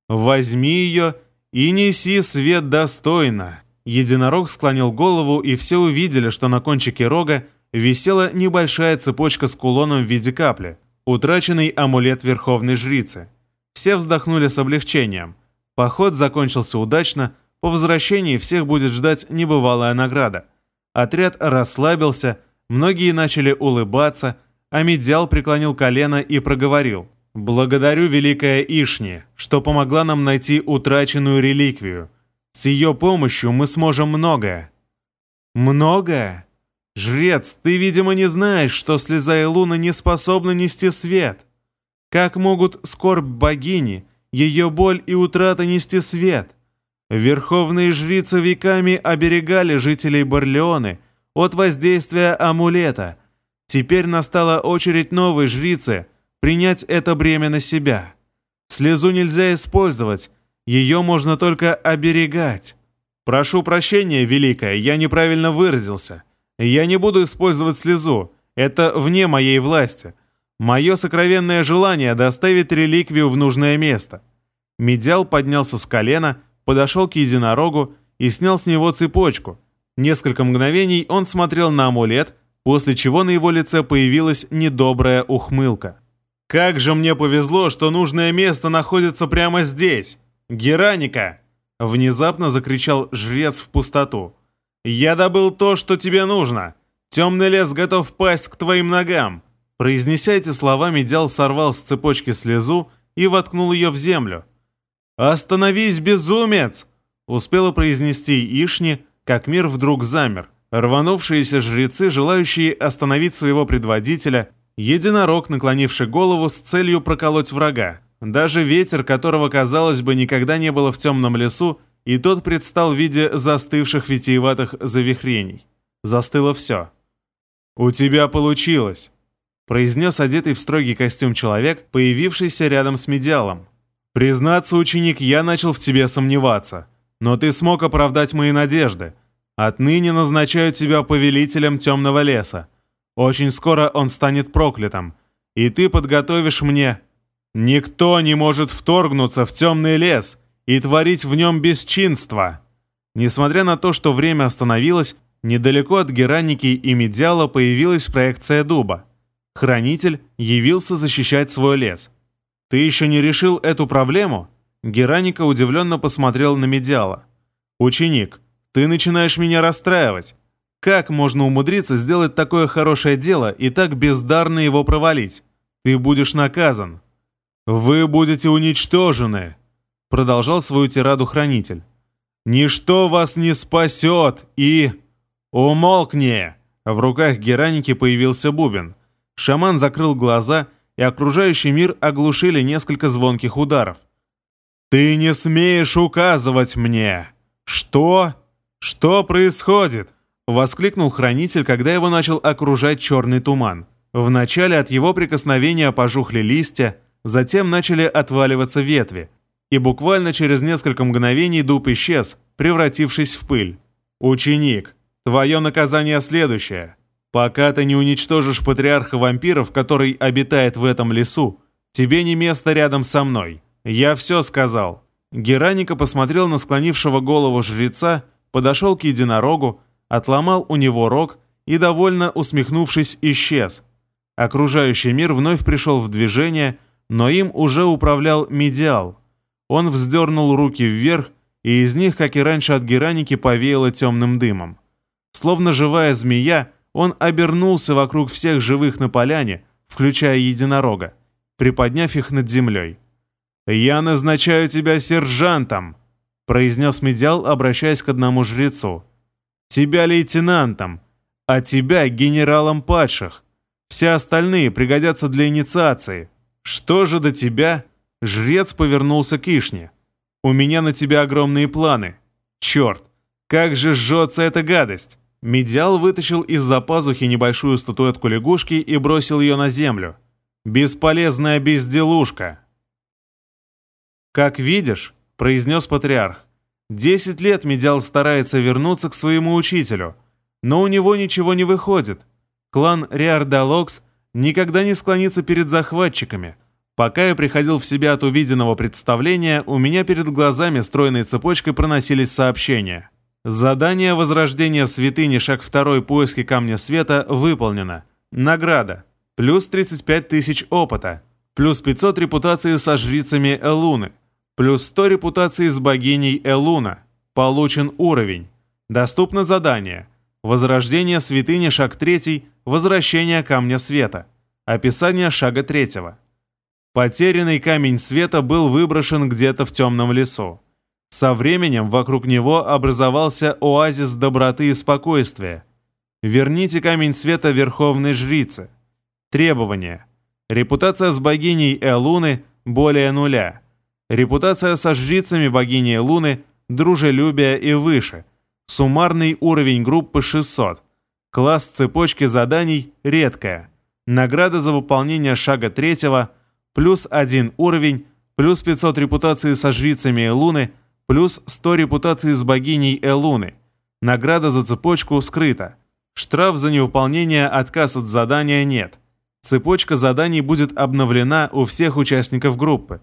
[SPEAKER 1] Возьми ее и неси свет достойно». Единорог склонил голову, и все увидели, что на кончике рога висела небольшая цепочка с кулоном в виде капли, утраченный амулет Верховной Жрицы. Все вздохнули с облегчением. Поход закончился удачно, по возвращении всех будет ждать небывалая награда. Отряд расслабился, многие начали улыбаться, а Медиал преклонил колено и проговорил. «Благодарю, Великая Ишни, что помогла нам найти утраченную реликвию. С ее помощью мы сможем многое». «Многое? Жрец, ты, видимо, не знаешь, что слеза и луна не способны нести свет. Как могут скорбь богини, ее боль и утрата нести свет? Верховные жрицы веками оберегали жителей Барлеоны от воздействия амулета. Теперь настала очередь новой жрицы принять это бремя на себя. Слезу нельзя использовать, ее можно только оберегать. Прошу прощения, Великая, я неправильно выразился. Я не буду использовать слезу, это вне моей власти. Мое сокровенное желание доставить реликвию в нужное место. Медиал поднялся с колена, подошел к единорогу и снял с него цепочку. Несколько мгновений он смотрел на амулет, после чего на его лице появилась недобрая ухмылка. «Как же мне повезло, что нужное место находится прямо здесь! Гераника!» Внезапно закричал жрец в пустоту. «Я добыл то, что тебе нужно! Темный лес готов пасть к твоим ногам!» Произнеся эти слова, Медиал сорвал с цепочки слезу и воткнул ее в землю. «Остановись, безумец!» Успела произнести Ишни, как мир вдруг замер. Рванувшиеся жрецы, желающие остановить своего предводителя, единорог, наклонивший голову с целью проколоть врага. Даже ветер, которого, казалось бы, никогда не было в темном лесу, и тот предстал в виде застывших витиеватых завихрений. Застыло все. «У тебя получилось!» произнес одетый в строгий костюм человек, появившийся рядом с медиалом. Признаться, ученик, я начал в тебе сомневаться. Но ты смог оправдать мои надежды. Отныне назначаю тебя повелителем темного леса. Очень скоро он станет проклятым. И ты подготовишь мне... Никто не может вторгнуться в темный лес и творить в нем бесчинство. Несмотря на то, что время остановилось, недалеко от Гераники и Медиала появилась проекция дуба. Хранитель явился защищать свой лес – «Ты еще не решил эту проблему?» Гераника удивленно посмотрел на Медиала. «Ученик, ты начинаешь меня расстраивать. Как можно умудриться сделать такое хорошее дело и так бездарно его провалить? Ты будешь наказан». «Вы будете уничтожены», — продолжал свою тираду хранитель. «Ничто вас не спасет и...» «Умолкни!» В руках Гераники появился бубен. Шаман закрыл глаза и окружающий мир оглушили несколько звонких ударов. «Ты не смеешь указывать мне!» «Что? Что происходит?» — воскликнул хранитель, когда его начал окружать черный туман. Вначале от его прикосновения пожухли листья, затем начали отваливаться ветви, и буквально через несколько мгновений дуб исчез, превратившись в пыль. «Ученик, твое наказание следующее. Пока ты не уничтожишь патриарха вампиров, который обитает в этом лесу, тебе не место рядом со мной. Я все сказал». Гераника посмотрел на склонившего голову жреца, подошел к единорогу, отломал у него рог и, довольно усмехнувшись, исчез. Окружающий мир вновь пришел в движение, но им уже управлял медиал. Он вздернул руки вверх, и из них, как и раньше от Гераники, повеяло темным дымом. Словно живая змея, он обернулся вокруг всех живых на поляне, включая единорога, приподняв их над землей. «Я назначаю тебя сержантом», — произнес Медиал, обращаясь к одному жрецу. «Тебя лейтенантом, а тебя генералом падших. Все остальные пригодятся для инициации. Что же до тебя?» Жрец повернулся к Ишне. «У меня на тебя огромные планы. Черт, как же жжется эта гадость!» Медиал вытащил из-за пазухи небольшую статуэтку лягушки и бросил ее на землю. «Бесполезная безделушка!» «Как видишь», — произнес патриарх, «десять лет Медиал старается вернуться к своему учителю, но у него ничего не выходит. Клан Риардалокс никогда не склонится перед захватчиками. Пока я приходил в себя от увиденного представления, у меня перед глазами стройной цепочкой проносились сообщения». Задание возрождения святыни шаг 2 поиски камня света выполнено. Награда. Плюс 35 тысяч опыта. Плюс 500 репутации со жрицами Элуны. Плюс 100 репутации с богиней Элуна. Получен уровень. Доступно задание. Возрождение святыни шаг 3, возвращение камня света. Описание шага 3. Потерянный камень света был выброшен где-то в темном лесу. Со временем вокруг него образовался оазис доброты и спокойствия. Верните камень света Верховной Жрице. Требования. Репутация с богиней Элуны более нуля. Репутация со жрицами богини Луны дружелюбие и выше. Суммарный уровень группы 600. Класс цепочки заданий редкая. Награда за выполнение шага третьего плюс 1 уровень, плюс 500 репутации со жрицами Элуны, плюс 100 репутации с богиней Элуны. Награда за цепочку скрыта. Штраф за невыполнение отказ от задания нет. Цепочка заданий будет обновлена у всех участников группы.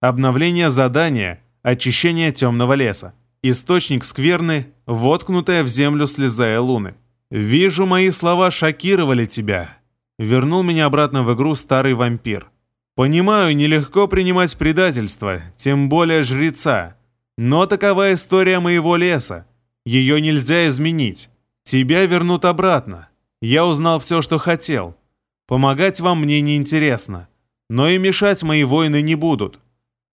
[SPEAKER 1] Обновление задания очищение темного леса. Источник скверны, воткнутая в землю слеза луны. «Вижу, мои слова шокировали тебя», — вернул меня обратно в игру старый вампир. «Понимаю, нелегко принимать предательство, тем более жреца. Но такова история моего леса. Ее нельзя изменить. Тебя вернут обратно. Я узнал все, что хотел. Помогать вам мне неинтересно. Но и мешать мои воины не будут.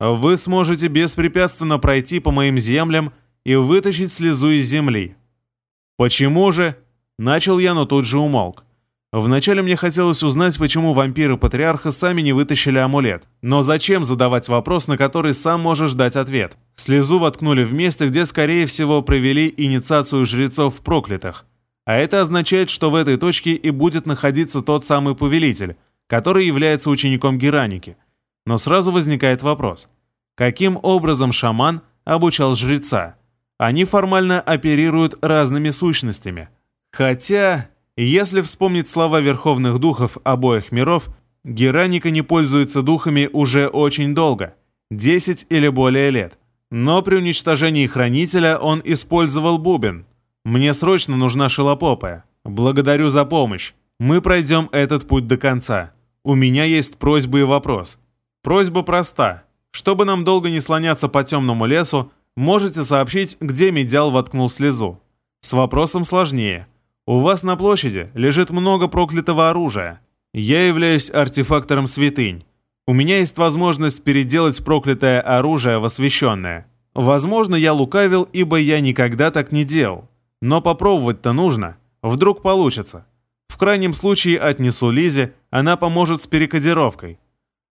[SPEAKER 1] Вы сможете беспрепятственно пройти по моим землям и вытащить слезу из земли. Почему же? Начал я, но тут же умолк. Вначале мне хотелось узнать, почему вампиры Патриарха сами не вытащили амулет. Но зачем задавать вопрос, на который сам можешь дать ответ? Слезу воткнули в месте, где, скорее всего, провели инициацию жрецов проклятых. А это означает, что в этой точке и будет находиться тот самый повелитель, который является учеником Гераники – но сразу возникает вопрос. Каким образом шаман обучал жреца? Они формально оперируют разными сущностями. Хотя, если вспомнить слова верховных духов обоих миров, Гераника не пользуется духами уже очень долго, 10 или более лет. Но при уничтожении Хранителя он использовал бубен. Мне срочно нужна шелопопая. Благодарю за помощь. Мы пройдем этот путь до конца. У меня есть просьба и вопрос. Просьба проста. Чтобы нам долго не слоняться по темному лесу, можете сообщить, где медиал воткнул слезу. С вопросом сложнее. У вас на площади лежит много проклятого оружия. Я являюсь артефактором святынь. У меня есть возможность переделать проклятое оружие в освященное. Возможно, я лукавил, ибо я никогда так не делал. Но попробовать-то нужно. Вдруг получится. В крайнем случае отнесу Лизе, она поможет с перекодировкой.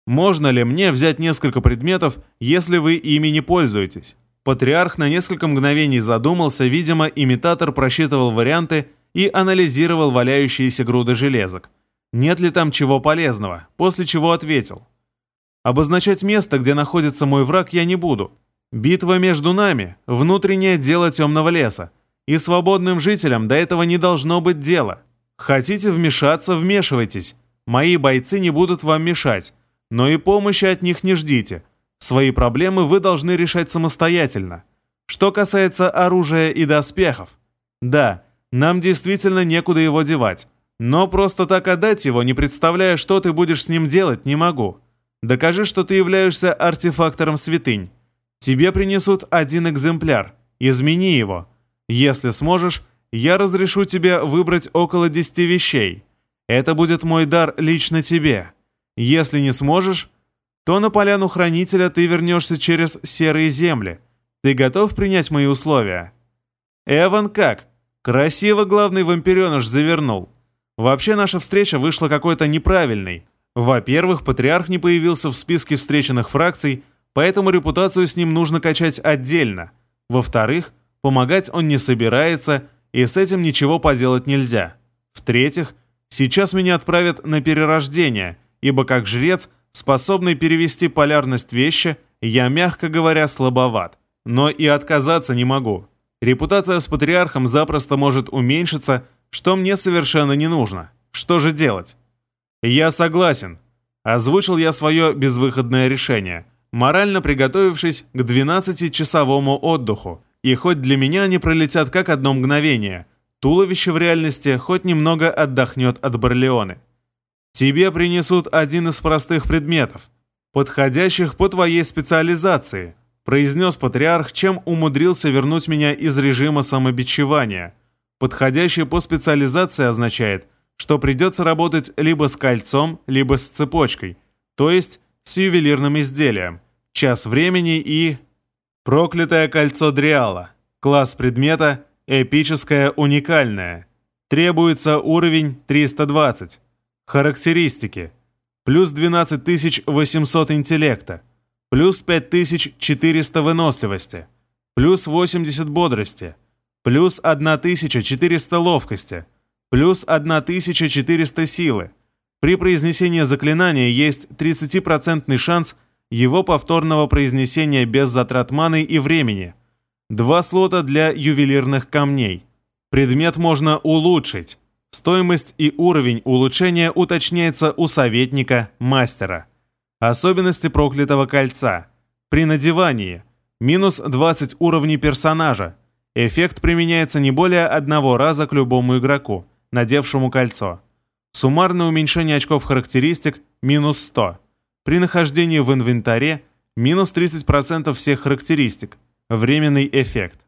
[SPEAKER 1] Можно ли мне взять несколько предметов, если вы ими не пользуетесь? Патриарх на несколько мгновений задумался, видимо, имитатор просчитывал варианты и анализировал валяющиеся груды железок. Нет ли там чего полезного, после чего ответил. Обозначать место, где находится мой враг, я не буду. Битва между нами – внутреннее дело темного леса, и свободным жителям до этого не должно быть дела. Хотите вмешаться – вмешивайтесь. Мои бойцы не будут вам мешать, но и помощи от них не ждите. Свои проблемы вы должны решать самостоятельно. Что касается оружия и доспехов. Да, нам действительно некуда его девать. Но просто так отдать его, не представляя, что ты будешь с ним делать, не могу. Докажи, что ты являешься артефактором святынь. Тебе принесут один экземпляр. Измени его. Если сможешь, я разрешу тебе выбрать около 10 вещей. Это будет мой дар лично тебе. Если не сможешь, то на поляну хранителя ты вернешься через серые земли. Ты готов принять мои условия?» «Эван как? Красиво главный вампиреныш завернул. Вообще наша встреча вышла какой-то неправильной. Во-первых, патриарх не появился в списке встреченных фракций, поэтому репутацию с ним нужно качать отдельно. Во-вторых, помогать он не собирается, и с этим ничего поделать нельзя. В-третьих, сейчас меня отправят на перерождение – ибо как жрец, способный перевести полярность вещи, я, мягко говоря, слабоват. Но и отказаться не могу. Репутация с патриархом запросто может уменьшиться, что мне совершенно не нужно. Что же делать? Я согласен. Озвучил я свое безвыходное решение, морально приготовившись к 12-часовому отдыху. И хоть для меня они пролетят как одно мгновение, туловище в реальности хоть немного отдохнет от Барлеоны. Тебе принесут один из простых предметов, подходящих по твоей специализации. Произнес патриарх, чем умудрился вернуть меня из режима самобичевания. Подходящий по специализации означает, что придется работать либо с кольцом, либо с цепочкой, то есть с ювелирным изделием. Час времени и... Проклятое кольцо Дриала. Класс предмета «Эпическое уникальное». Требуется уровень 320. Характеристики. Плюс 12800 интеллекта. Плюс 5400 выносливости. Плюс 80 бодрости. Плюс 1400 ловкости. Плюс 1400 силы. При произнесении заклинания есть 30% шанс его повторного произнесения без затрат маны и времени. Два слота для ювелирных камней. Предмет можно улучшить. Стоимость и уровень улучшения уточняется у советника, мастера. Особенности проклятого кольца. При надевании. Минус 20 уровней персонажа. Эффект применяется не более одного раза к любому игроку, надевшему кольцо. Суммарное уменьшение очков характеристик – минус 100. При нахождении в инвентаре – минус 30% всех характеристик. Временный эффект.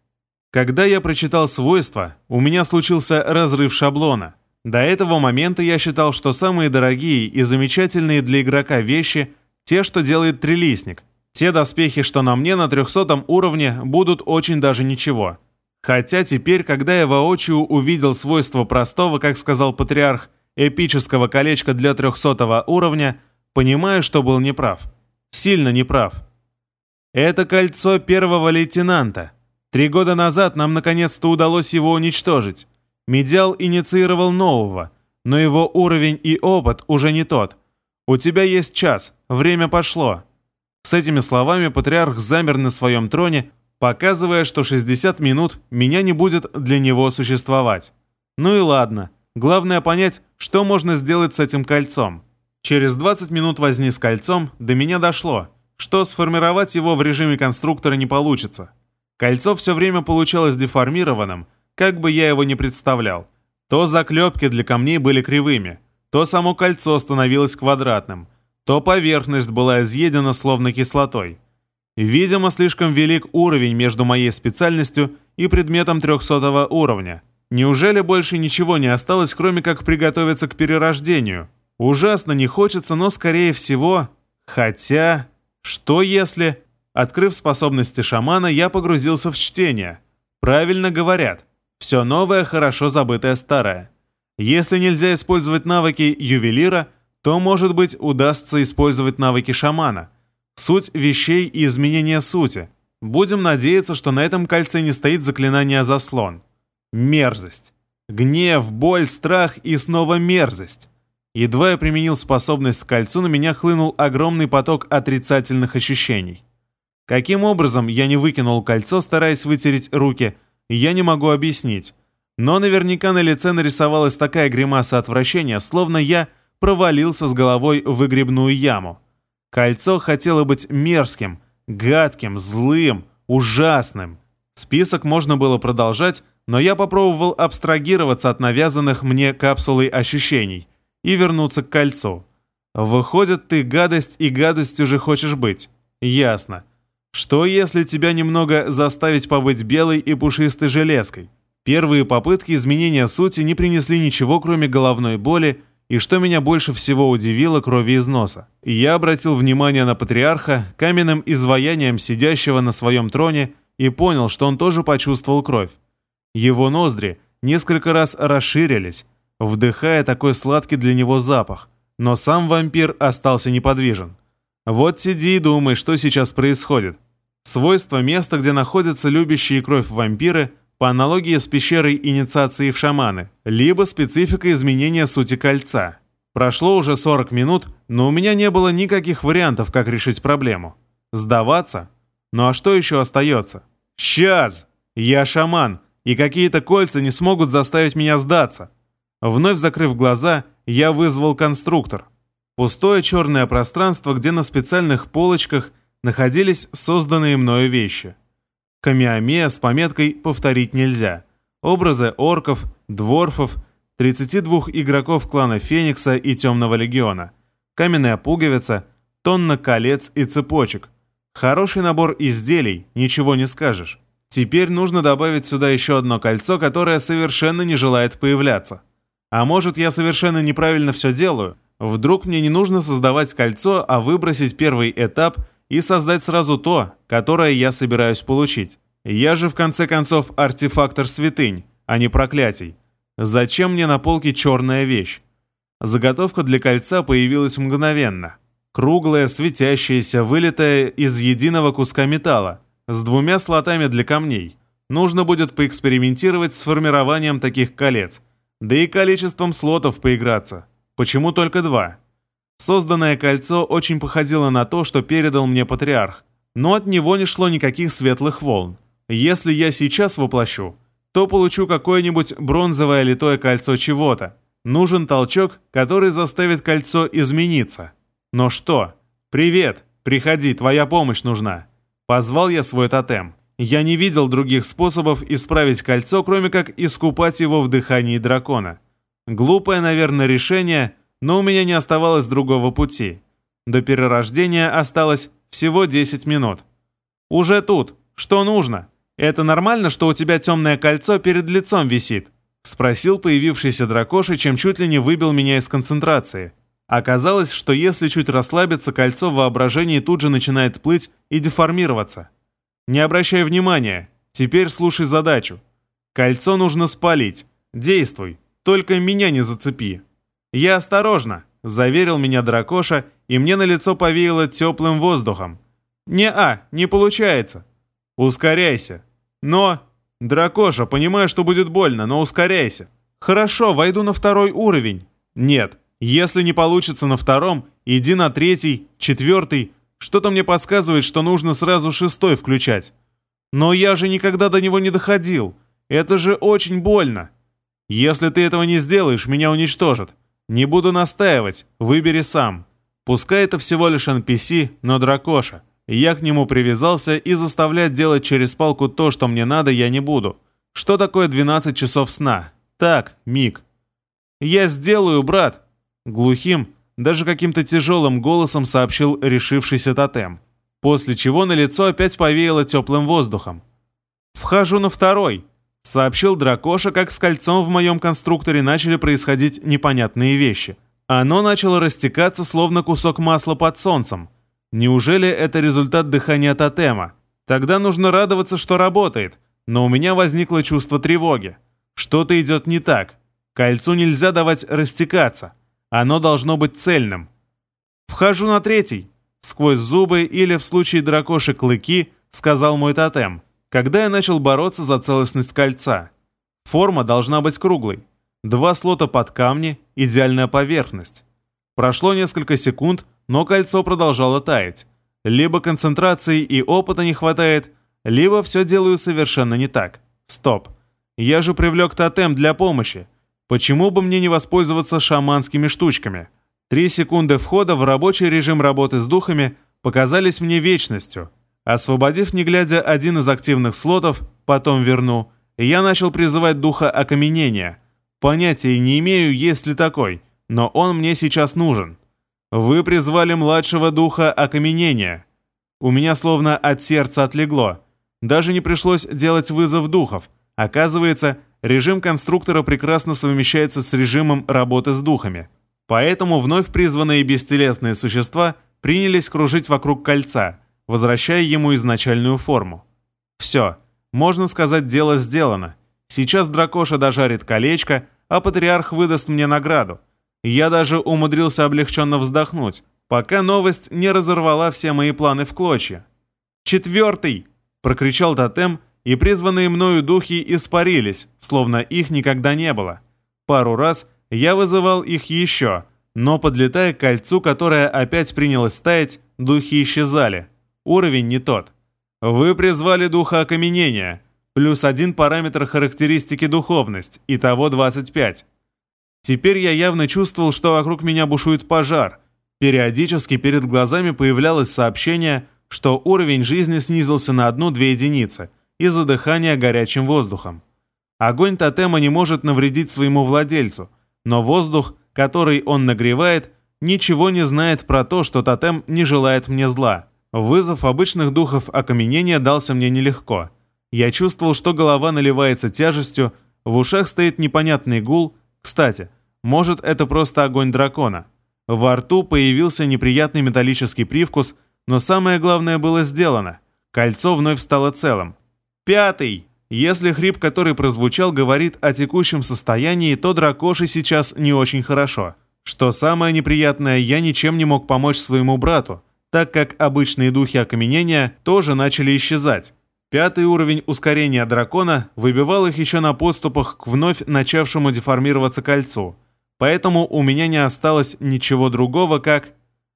[SPEAKER 1] Когда я прочитал свойства, у меня случился разрыв шаблона. До этого момента я считал, что самые дорогие и замечательные для игрока вещи – те, что делает трилистник. Те доспехи, что на мне на 300 уровне, будут очень даже ничего. Хотя теперь, когда я воочию увидел свойства простого, как сказал патриарх, эпического колечка для 300 уровня, понимаю, что был неправ. Сильно неправ. Это кольцо первого лейтенанта. Три года назад нам наконец-то удалось его уничтожить. Медиал инициировал нового, но его уровень и опыт уже не тот. У тебя есть час, время пошло. С этими словами патриарх замер на своем троне, показывая, что 60 минут меня не будет для него существовать. Ну и ладно, Главное понять, что можно сделать с этим кольцом. Через 20 минут возни с кольцом до меня дошло, что сформировать его в режиме конструктора не получится. Кольцо все время получалось деформированным, как бы я его ни представлял. То заклепки для камней были кривыми, то само кольцо становилось квадратным, то поверхность была изъедена словно кислотой. Видимо, слишком велик уровень между моей специальностью и предметом 300 уровня – Неужели больше ничего не осталось, кроме как приготовиться к перерождению? Ужасно не хочется, но скорее всего... Хотя... Что если... Открыв способности шамана, я погрузился в чтение. Правильно говорят. Все новое, хорошо забытое старое. Если нельзя использовать навыки ювелира, то, может быть, удастся использовать навыки шамана. Суть вещей и изменения сути. Будем надеяться, что на этом кольце не стоит заклинание «Заслон». Мерзость. Гнев, боль, страх и снова мерзость. Едва я применил способность к кольцу, на меня хлынул огромный поток отрицательных ощущений. Каким образом я не выкинул кольцо, стараясь вытереть руки, я не могу объяснить. Но наверняка на лице нарисовалась такая гримаса отвращения, словно я провалился с головой в выгребную яму. Кольцо хотело быть мерзким, гадким, злым, ужасным. Список можно было продолжать, но я попробовал абстрагироваться от навязанных мне капсулой ощущений и вернуться к кольцу. Выходит, ты гадость и гадостью же хочешь быть. Ясно. Что если тебя немного заставить побыть белой и пушистой железкой? Первые попытки изменения сути не принесли ничего, кроме головной боли, и что меня больше всего удивило, крови из носа. Я обратил внимание на патриарха, каменным изваянием сидящего на своем троне, и понял, что он тоже почувствовал кровь. Его ноздри несколько раз расширились, вдыхая такой сладкий для него запах, но сам вампир остался неподвижен. Вот сиди и думай, что сейчас происходит. Свойства места, где находятся любящие кровь вампиры, по аналогии с пещерой инициации в шаманы, либо специфика изменения сути кольца. Прошло уже 40 минут, но у меня не было никаких вариантов, как решить проблему. Сдаваться? Ну а что еще остается? Сейчас! Я шаман, и какие-то кольца не смогут заставить меня сдаться. Вновь закрыв глаза, я вызвал конструктор. Пустое черное пространство, где на специальных полочках находились созданные мною вещи. Камиамея с пометкой «Повторить нельзя». Образы орков, дворфов, 32 игроков клана Феникса и Темного Легиона, каменная пуговица, тонна колец и цепочек, Хороший набор изделий, ничего не скажешь. Теперь нужно добавить сюда еще одно кольцо, которое совершенно не желает появляться. А может, я совершенно неправильно все делаю? Вдруг мне не нужно создавать кольцо, а выбросить первый этап и создать сразу то, которое я собираюсь получить. Я же в конце концов артефактор святынь, а не проклятий. Зачем мне на полке черная вещь? Заготовка для кольца появилась мгновенно. Круглая, светящаяся, вылитая из единого куска металла, с двумя слотами для камней. Нужно будет поэкспериментировать с формированием таких колец, да и количеством слотов поиграться. Почему только два? Созданное кольцо очень походило на то, что передал мне патриарх, но от него не шло никаких светлых волн. Если я сейчас воплощу, то получу какое-нибудь бронзовое литое кольцо чего-то. Нужен толчок, который заставит кольцо измениться. Но что? «Привет! Приходи, твоя помощь нужна!» Позвал я свой тотем. Я не видел других способов исправить кольцо, кроме как искупать его в дыхании дракона. Глупое, наверное, решение, но у меня не оставалось другого пути. До перерождения осталось всего 10 минут. «Уже тут. Что нужно? Это нормально, что у тебя темное кольцо перед лицом висит?» Спросил появившийся дракоша, чем чуть ли не выбил меня из концентрации. Оказалось, что если чуть расслабиться, кольцо в воображении тут же начинает плыть и деформироваться. Не обращай внимания. Теперь слушай задачу. Кольцо нужно спалить. Действуй. Только меня не зацепи. Я осторожно, заверил меня дракоша, и мне на лицо повеяло теплым воздухом. Не-а, не получается. Ускоряйся. Но... Дракоша, понимаю, что будет больно, но ускоряйся. Хорошо, войду на второй уровень. Нет, если не получится на втором, иди на третий, четвертый. Что-то мне подсказывает, что нужно сразу шестой включать. Но я же никогда до него не доходил. Это же очень больно. Если ты этого не сделаешь, меня уничтожат. Не буду настаивать, выбери сам. Пускай это всего лишь NPC, но дракоша. Я к нему привязался и заставлять делать через палку то, что мне надо, я не буду. Что такое 12 часов сна? Так, миг. Я сделаю, брат. Глухим, даже каким-то тяжелым голосом сообщил решившийся тотем. После чего на лицо опять повеяло теплым воздухом. «Вхожу на второй», Сообщил Дракоша, как с кольцом в моем конструкторе начали происходить непонятные вещи. Оно начало растекаться, словно кусок масла под солнцем. Неужели это результат дыхания тотема? Тогда нужно радоваться, что работает. Но у меня возникло чувство тревоги. Что-то идет не так. Кольцу нельзя давать растекаться. Оно должно быть цельным. «Вхожу на третий», — сквозь зубы или, в случае дракоши, клыки, сказал мой тотем когда я начал бороться за целостность кольца. Форма должна быть круглой. Два слота под камни, идеальная поверхность. Прошло несколько секунд, но кольцо продолжало таять. Либо концентрации и опыта не хватает, либо все делаю совершенно не так. Стоп. Я же привлек тотем для помощи. Почему бы мне не воспользоваться шаманскими штучками? Три секунды входа в рабочий режим работы с духами показались мне вечностью. Освободив, не глядя, один из активных слотов, потом верну, я начал призывать духа окаменения. Понятия не имею, есть ли такой, но он мне сейчас нужен. Вы призвали младшего духа окаменения. У меня словно от сердца отлегло. Даже не пришлось делать вызов духов. Оказывается, режим конструктора прекрасно совмещается с режимом работы с духами. Поэтому вновь призванные бестелесные существа принялись кружить вокруг кольца – возвращая ему изначальную форму. Все, можно сказать, дело сделано. Сейчас дракоша дожарит колечко, а патриарх выдаст мне награду. Я даже умудрился облегченно вздохнуть, пока новость не разорвала все мои планы в клочья. «Четвертый!» — прокричал тотем, и призванные мною духи испарились, словно их никогда не было. Пару раз я вызывал их еще, но подлетая к кольцу, которое опять принялось таять, духи исчезали. Уровень не тот. Вы призвали духа окаменения. Плюс один параметр характеристики духовность. Итого 25. Теперь я явно чувствовал, что вокруг меня бушует пожар. Периодически перед глазами появлялось сообщение, что уровень жизни снизился на одну-две единицы из-за дыхания горячим воздухом. Огонь тотема не может навредить своему владельцу, но воздух, который он нагревает, ничего не знает про то, что тотем не желает мне зла. Вызов обычных духов окаменения дался мне нелегко. Я чувствовал, что голова наливается тяжестью, в ушах стоит непонятный гул. Кстати, может это просто огонь дракона. Во рту появился неприятный металлический привкус, но самое главное было сделано. Кольцо вновь стало целым. Пятый! Если хрип, который прозвучал, говорит о текущем состоянии, то дракоши сейчас не очень хорошо. Что самое неприятное, я ничем не мог помочь своему брату, так как обычные духи окаменения тоже начали исчезать. Пятый уровень ускорения дракона выбивал их еще на подступах к вновь начавшему деформироваться кольцу. Поэтому у меня не осталось ничего другого, как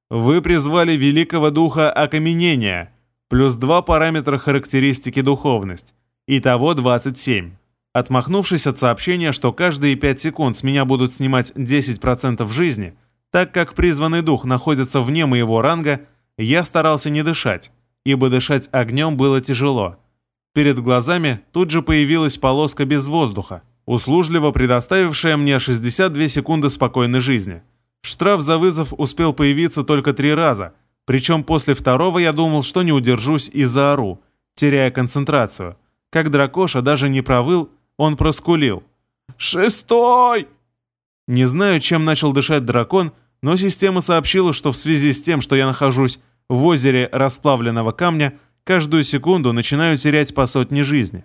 [SPEAKER 1] «Вы призвали великого духа окаменения», плюс два параметра характеристики духовность. Итого 27. Отмахнувшись от сообщения, что каждые 5 секунд с меня будут снимать 10% жизни, так как призванный дух находится вне моего ранга, я старался не дышать ибо дышать огнем было тяжело. Перед глазами тут же появилась полоска без воздуха, услужливо предоставившая мне 62 секунды спокойной жизни. Штраф за вызов успел появиться только три раза, причем после второго я думал, что не удержусь и заору, теряя концентрацию. Как дракоша даже не провыл, он проскулил. «Шестой!» Не знаю, чем начал дышать дракон, но система сообщила, что в связи с тем, что я нахожусь в озере расплавленного камня каждую секунду начинаю терять по сотне жизни.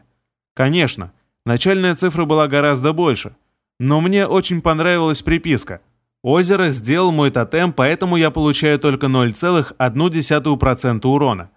[SPEAKER 1] Конечно, начальная цифра была гораздо больше, но мне очень понравилась приписка. Озеро сделал мой тотем, поэтому я получаю только 0,1% урона.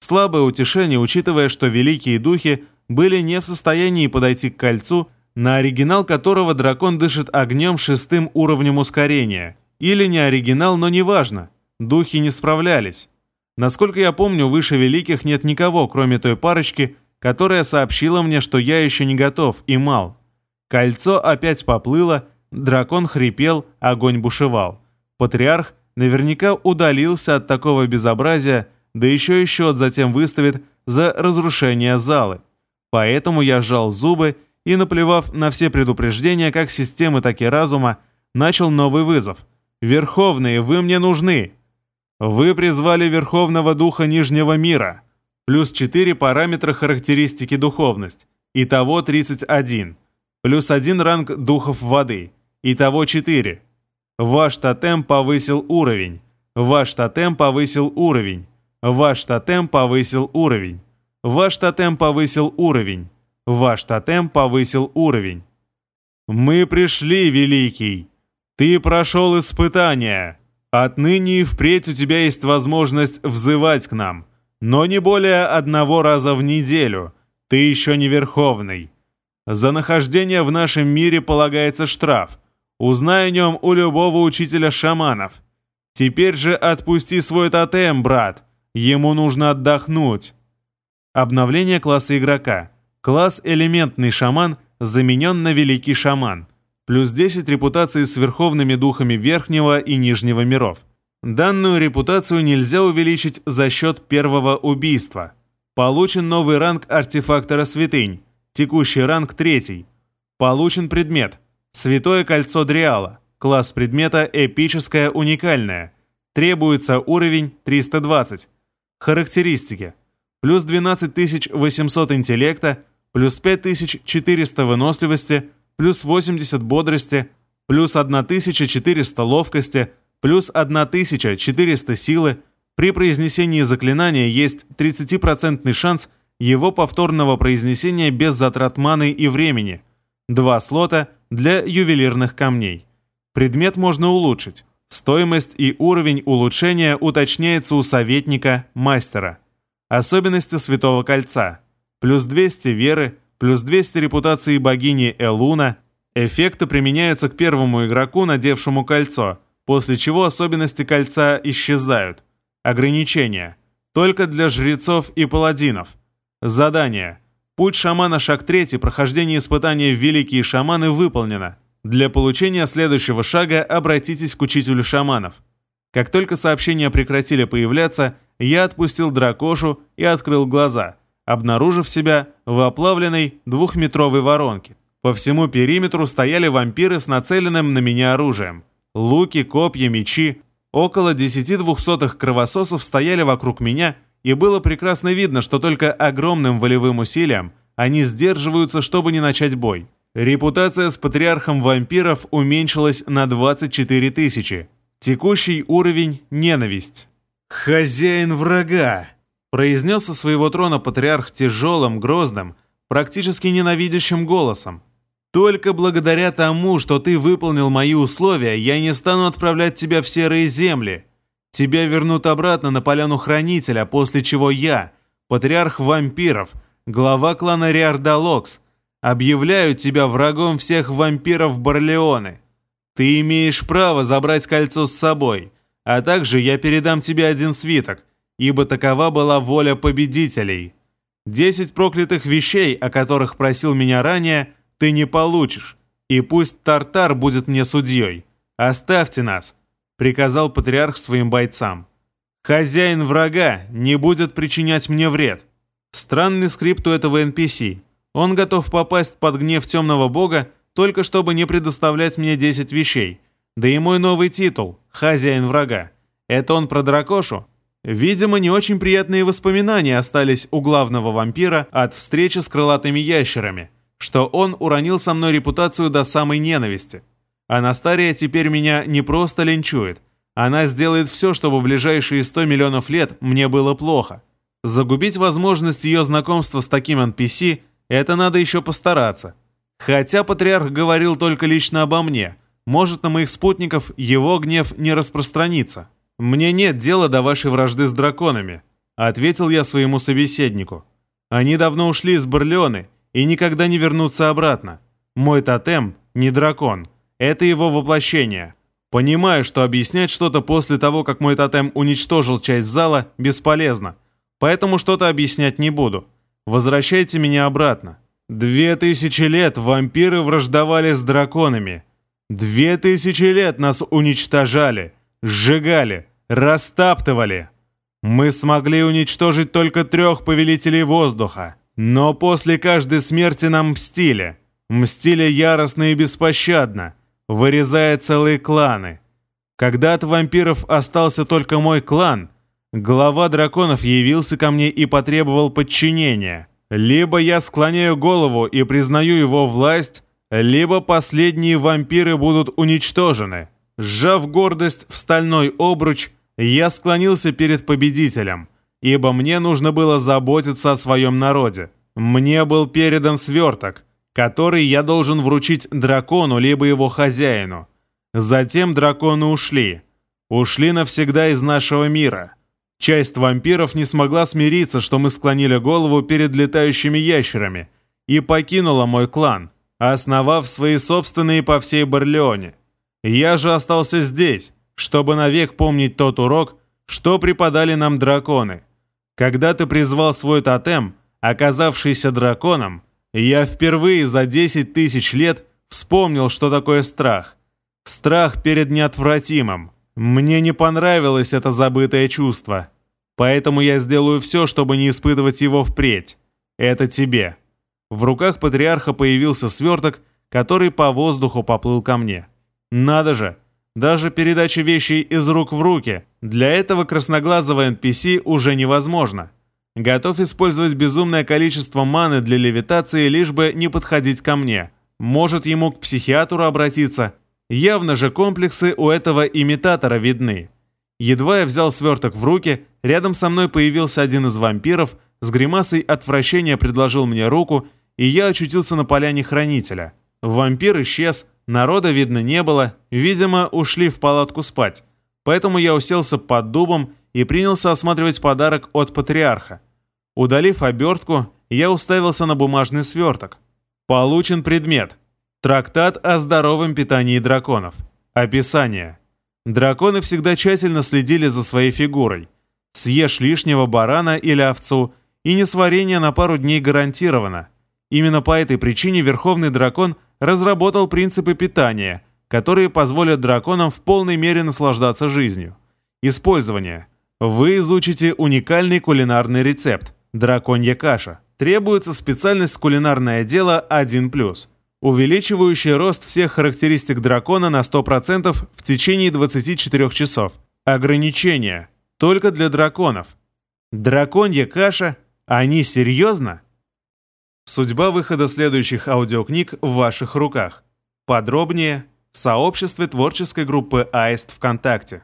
[SPEAKER 1] Слабое утешение, учитывая, что великие духи были не в состоянии подойти к кольцу, на оригинал которого дракон дышит огнем шестым уровнем ускорения. Или не оригинал, но неважно. Духи не справлялись. Насколько я помню, выше великих нет никого, кроме той парочки, которая сообщила мне, что я еще не готов и мал. Кольцо опять поплыло, дракон хрипел, огонь бушевал. Патриарх наверняка удалился от такого безобразия, да еще и счет затем выставит за разрушение залы. Поэтому я сжал зубы и, наплевав на все предупреждения как системы, так и разума, начал новый вызов. «Верховные, вы мне нужны!» Вы призвали Верховного Духа Нижнего Мира. Плюс 4 параметра характеристики духовность. Итого 31. Плюс 1 ранг духов воды. Итого 4. Ваш тотем повысил уровень. Ваш тотем повысил уровень. Ваш тотем повысил уровень. Ваш тотем повысил уровень. Ваш тотем повысил уровень. Мы пришли, Великий. Ты прошел испытание. Отныне и впредь у тебя есть возможность взывать к нам, но не более одного раза в неделю. Ты еще не верховный. За нахождение в нашем мире полагается штраф. Узнай о нем у любого учителя шаманов. Теперь же отпусти свой тотем, брат. Ему нужно отдохнуть. Обновление класса игрока. Класс «Элементный шаман» заменен на «Великий шаман» плюс 10 репутации с верховными духами Верхнего и Нижнего миров. Данную репутацию нельзя увеличить за счет первого убийства. Получен новый ранг артефактора святынь, текущий ранг третий. Получен предмет «Святое кольцо Дриала», класс предмета «Эпическое уникальное». Требуется уровень 320. Характеристики. Плюс 12800 интеллекта, плюс 5400 выносливости – плюс 80 бодрости, плюс 1400 ловкости, плюс 1400 силы. При произнесении заклинания есть 30% шанс его повторного произнесения без затрат маны и времени. Два слота для ювелирных камней. Предмет можно улучшить. Стоимость и уровень улучшения уточняется у советника, мастера. Особенности Святого Кольца. Плюс 200 веры, плюс 200 репутации богини Элуна. Эффекты применяются к первому игроку, надевшему кольцо, после чего особенности кольца исчезают. Ограничения. Только для жрецов и паладинов. Задание. Путь шамана шаг 3, прохождение испытания Великие шаманы выполнено. Для получения следующего шага обратитесь к учителю шаманов. Как только сообщения прекратили появляться, я отпустил дракошу и открыл глаза – обнаружив себя в оплавленной двухметровой воронке. По всему периметру стояли вампиры с нацеленным на меня оружием. Луки, копья, мечи. Около 10 двухсотых кровососов стояли вокруг меня, и было прекрасно видно, что только огромным волевым усилием они сдерживаются, чтобы не начать бой. Репутация с патриархом вампиров уменьшилась на 24 тысячи. Текущий уровень – ненависть. «Хозяин врага!» – произнес со своего трона патриарх тяжелым, грозным, практически ненавидящим голосом. Только благодаря тому, что ты выполнил мои условия, я не стану отправлять тебя в серые земли. Тебя вернут обратно на поляну Хранителя, после чего я, патриарх вампиров, глава клана Риардалокс, объявляю тебя врагом всех вампиров Барлеоны. Ты имеешь право забрать кольцо с собой, а также я передам тебе один свиток, ибо такова была воля победителей. Десять проклятых вещей, о которых просил меня ранее – ты не получишь, и пусть Тартар будет мне судьей. Оставьте нас», — приказал патриарх своим бойцам. «Хозяин врага не будет причинять мне вред». Странный скрипт у этого NPC. Он готов попасть под гнев темного бога, только чтобы не предоставлять мне 10 вещей. Да и мой новый титул — «Хозяин врага». Это он про дракошу? Видимо, не очень приятные воспоминания остались у главного вампира от встречи с крылатыми ящерами — что он уронил со мной репутацию до самой ненависти. Анастария теперь меня не просто линчует, она сделает все, чтобы в ближайшие 100 миллионов лет мне было плохо. Загубить возможность ее знакомства с таким NPC – это надо еще постараться. Хотя патриарх говорил только лично обо мне, может на моих спутников его гнев не распространится. «Мне нет дела до вашей вражды с драконами», – ответил я своему собеседнику. «Они давно ушли из Барлеоны и никогда не вернуться обратно. Мой тотем не дракон, это его воплощение. Понимаю, что объяснять что-то после того, как мой тотем уничтожил часть зала, бесполезно, поэтому что-то объяснять не буду. Возвращайте меня обратно. Две тысячи лет вампиры враждовали с драконами. Две тысячи лет нас уничтожали, сжигали, растаптывали. Мы смогли уничтожить только трех повелителей воздуха. Но после каждой смерти нам мстили. Мстили яростно и беспощадно, вырезая целые кланы. Когда от вампиров остался только мой клан, глава драконов явился ко мне и потребовал подчинения. Либо я склоняю голову и признаю его власть, либо последние вампиры будут уничтожены. Сжав гордость в стальной обруч, я склонился перед победителем ибо мне нужно было заботиться о своем народе. Мне был передан сверток, который я должен вручить дракону либо его хозяину. Затем драконы ушли. Ушли навсегда из нашего мира. Часть вампиров не смогла смириться, что мы склонили голову перед летающими ящерами, и покинула мой клан, основав свои собственные по всей Барлеоне. Я же остался здесь, чтобы навек помнить тот урок, что преподали нам драконы – когда ты призвал свой тотем, оказавшийся драконом, я впервые за 10 тысяч лет вспомнил, что такое страх. Страх перед неотвратимым. Мне не понравилось это забытое чувство. Поэтому я сделаю все, чтобы не испытывать его впредь. Это тебе. В руках патриарха появился сверток, который по воздуху поплыл ко мне. Надо же, даже передача вещей из рук в руки для этого красноглазого NPC уже невозможно. Готов использовать безумное количество маны для левитации, лишь бы не подходить ко мне. Может ему к психиатру обратиться. Явно же комплексы у этого имитатора видны. Едва я взял сверток в руки, рядом со мной появился один из вампиров, с гримасой отвращения предложил мне руку, и я очутился на поляне хранителя. Вампир исчез, Народа видно не было, видимо, ушли в палатку спать. Поэтому я уселся под дубом и принялся осматривать подарок от патриарха. Удалив обертку, я уставился на бумажный сверток. Получен предмет. Трактат о здоровом питании драконов. Описание. Драконы всегда тщательно следили за своей фигурой. Съешь лишнего барана или овцу, и несварение на пару дней гарантировано. Именно по этой причине Верховный Дракон разработал принципы питания, которые позволят драконам в полной мере наслаждаться жизнью. Использование. Вы изучите уникальный кулинарный рецепт – драконья каша. Требуется специальность кулинарное дело 1+, увеличивающая рост всех характеристик дракона на 100% в течение 24 часов. Ограничения. Только для драконов. Драконья каша? Они серьезно? Судьба выхода следующих аудиокниг в ваших руках. Подробнее в сообществе творческой группы «Аист ВКонтакте».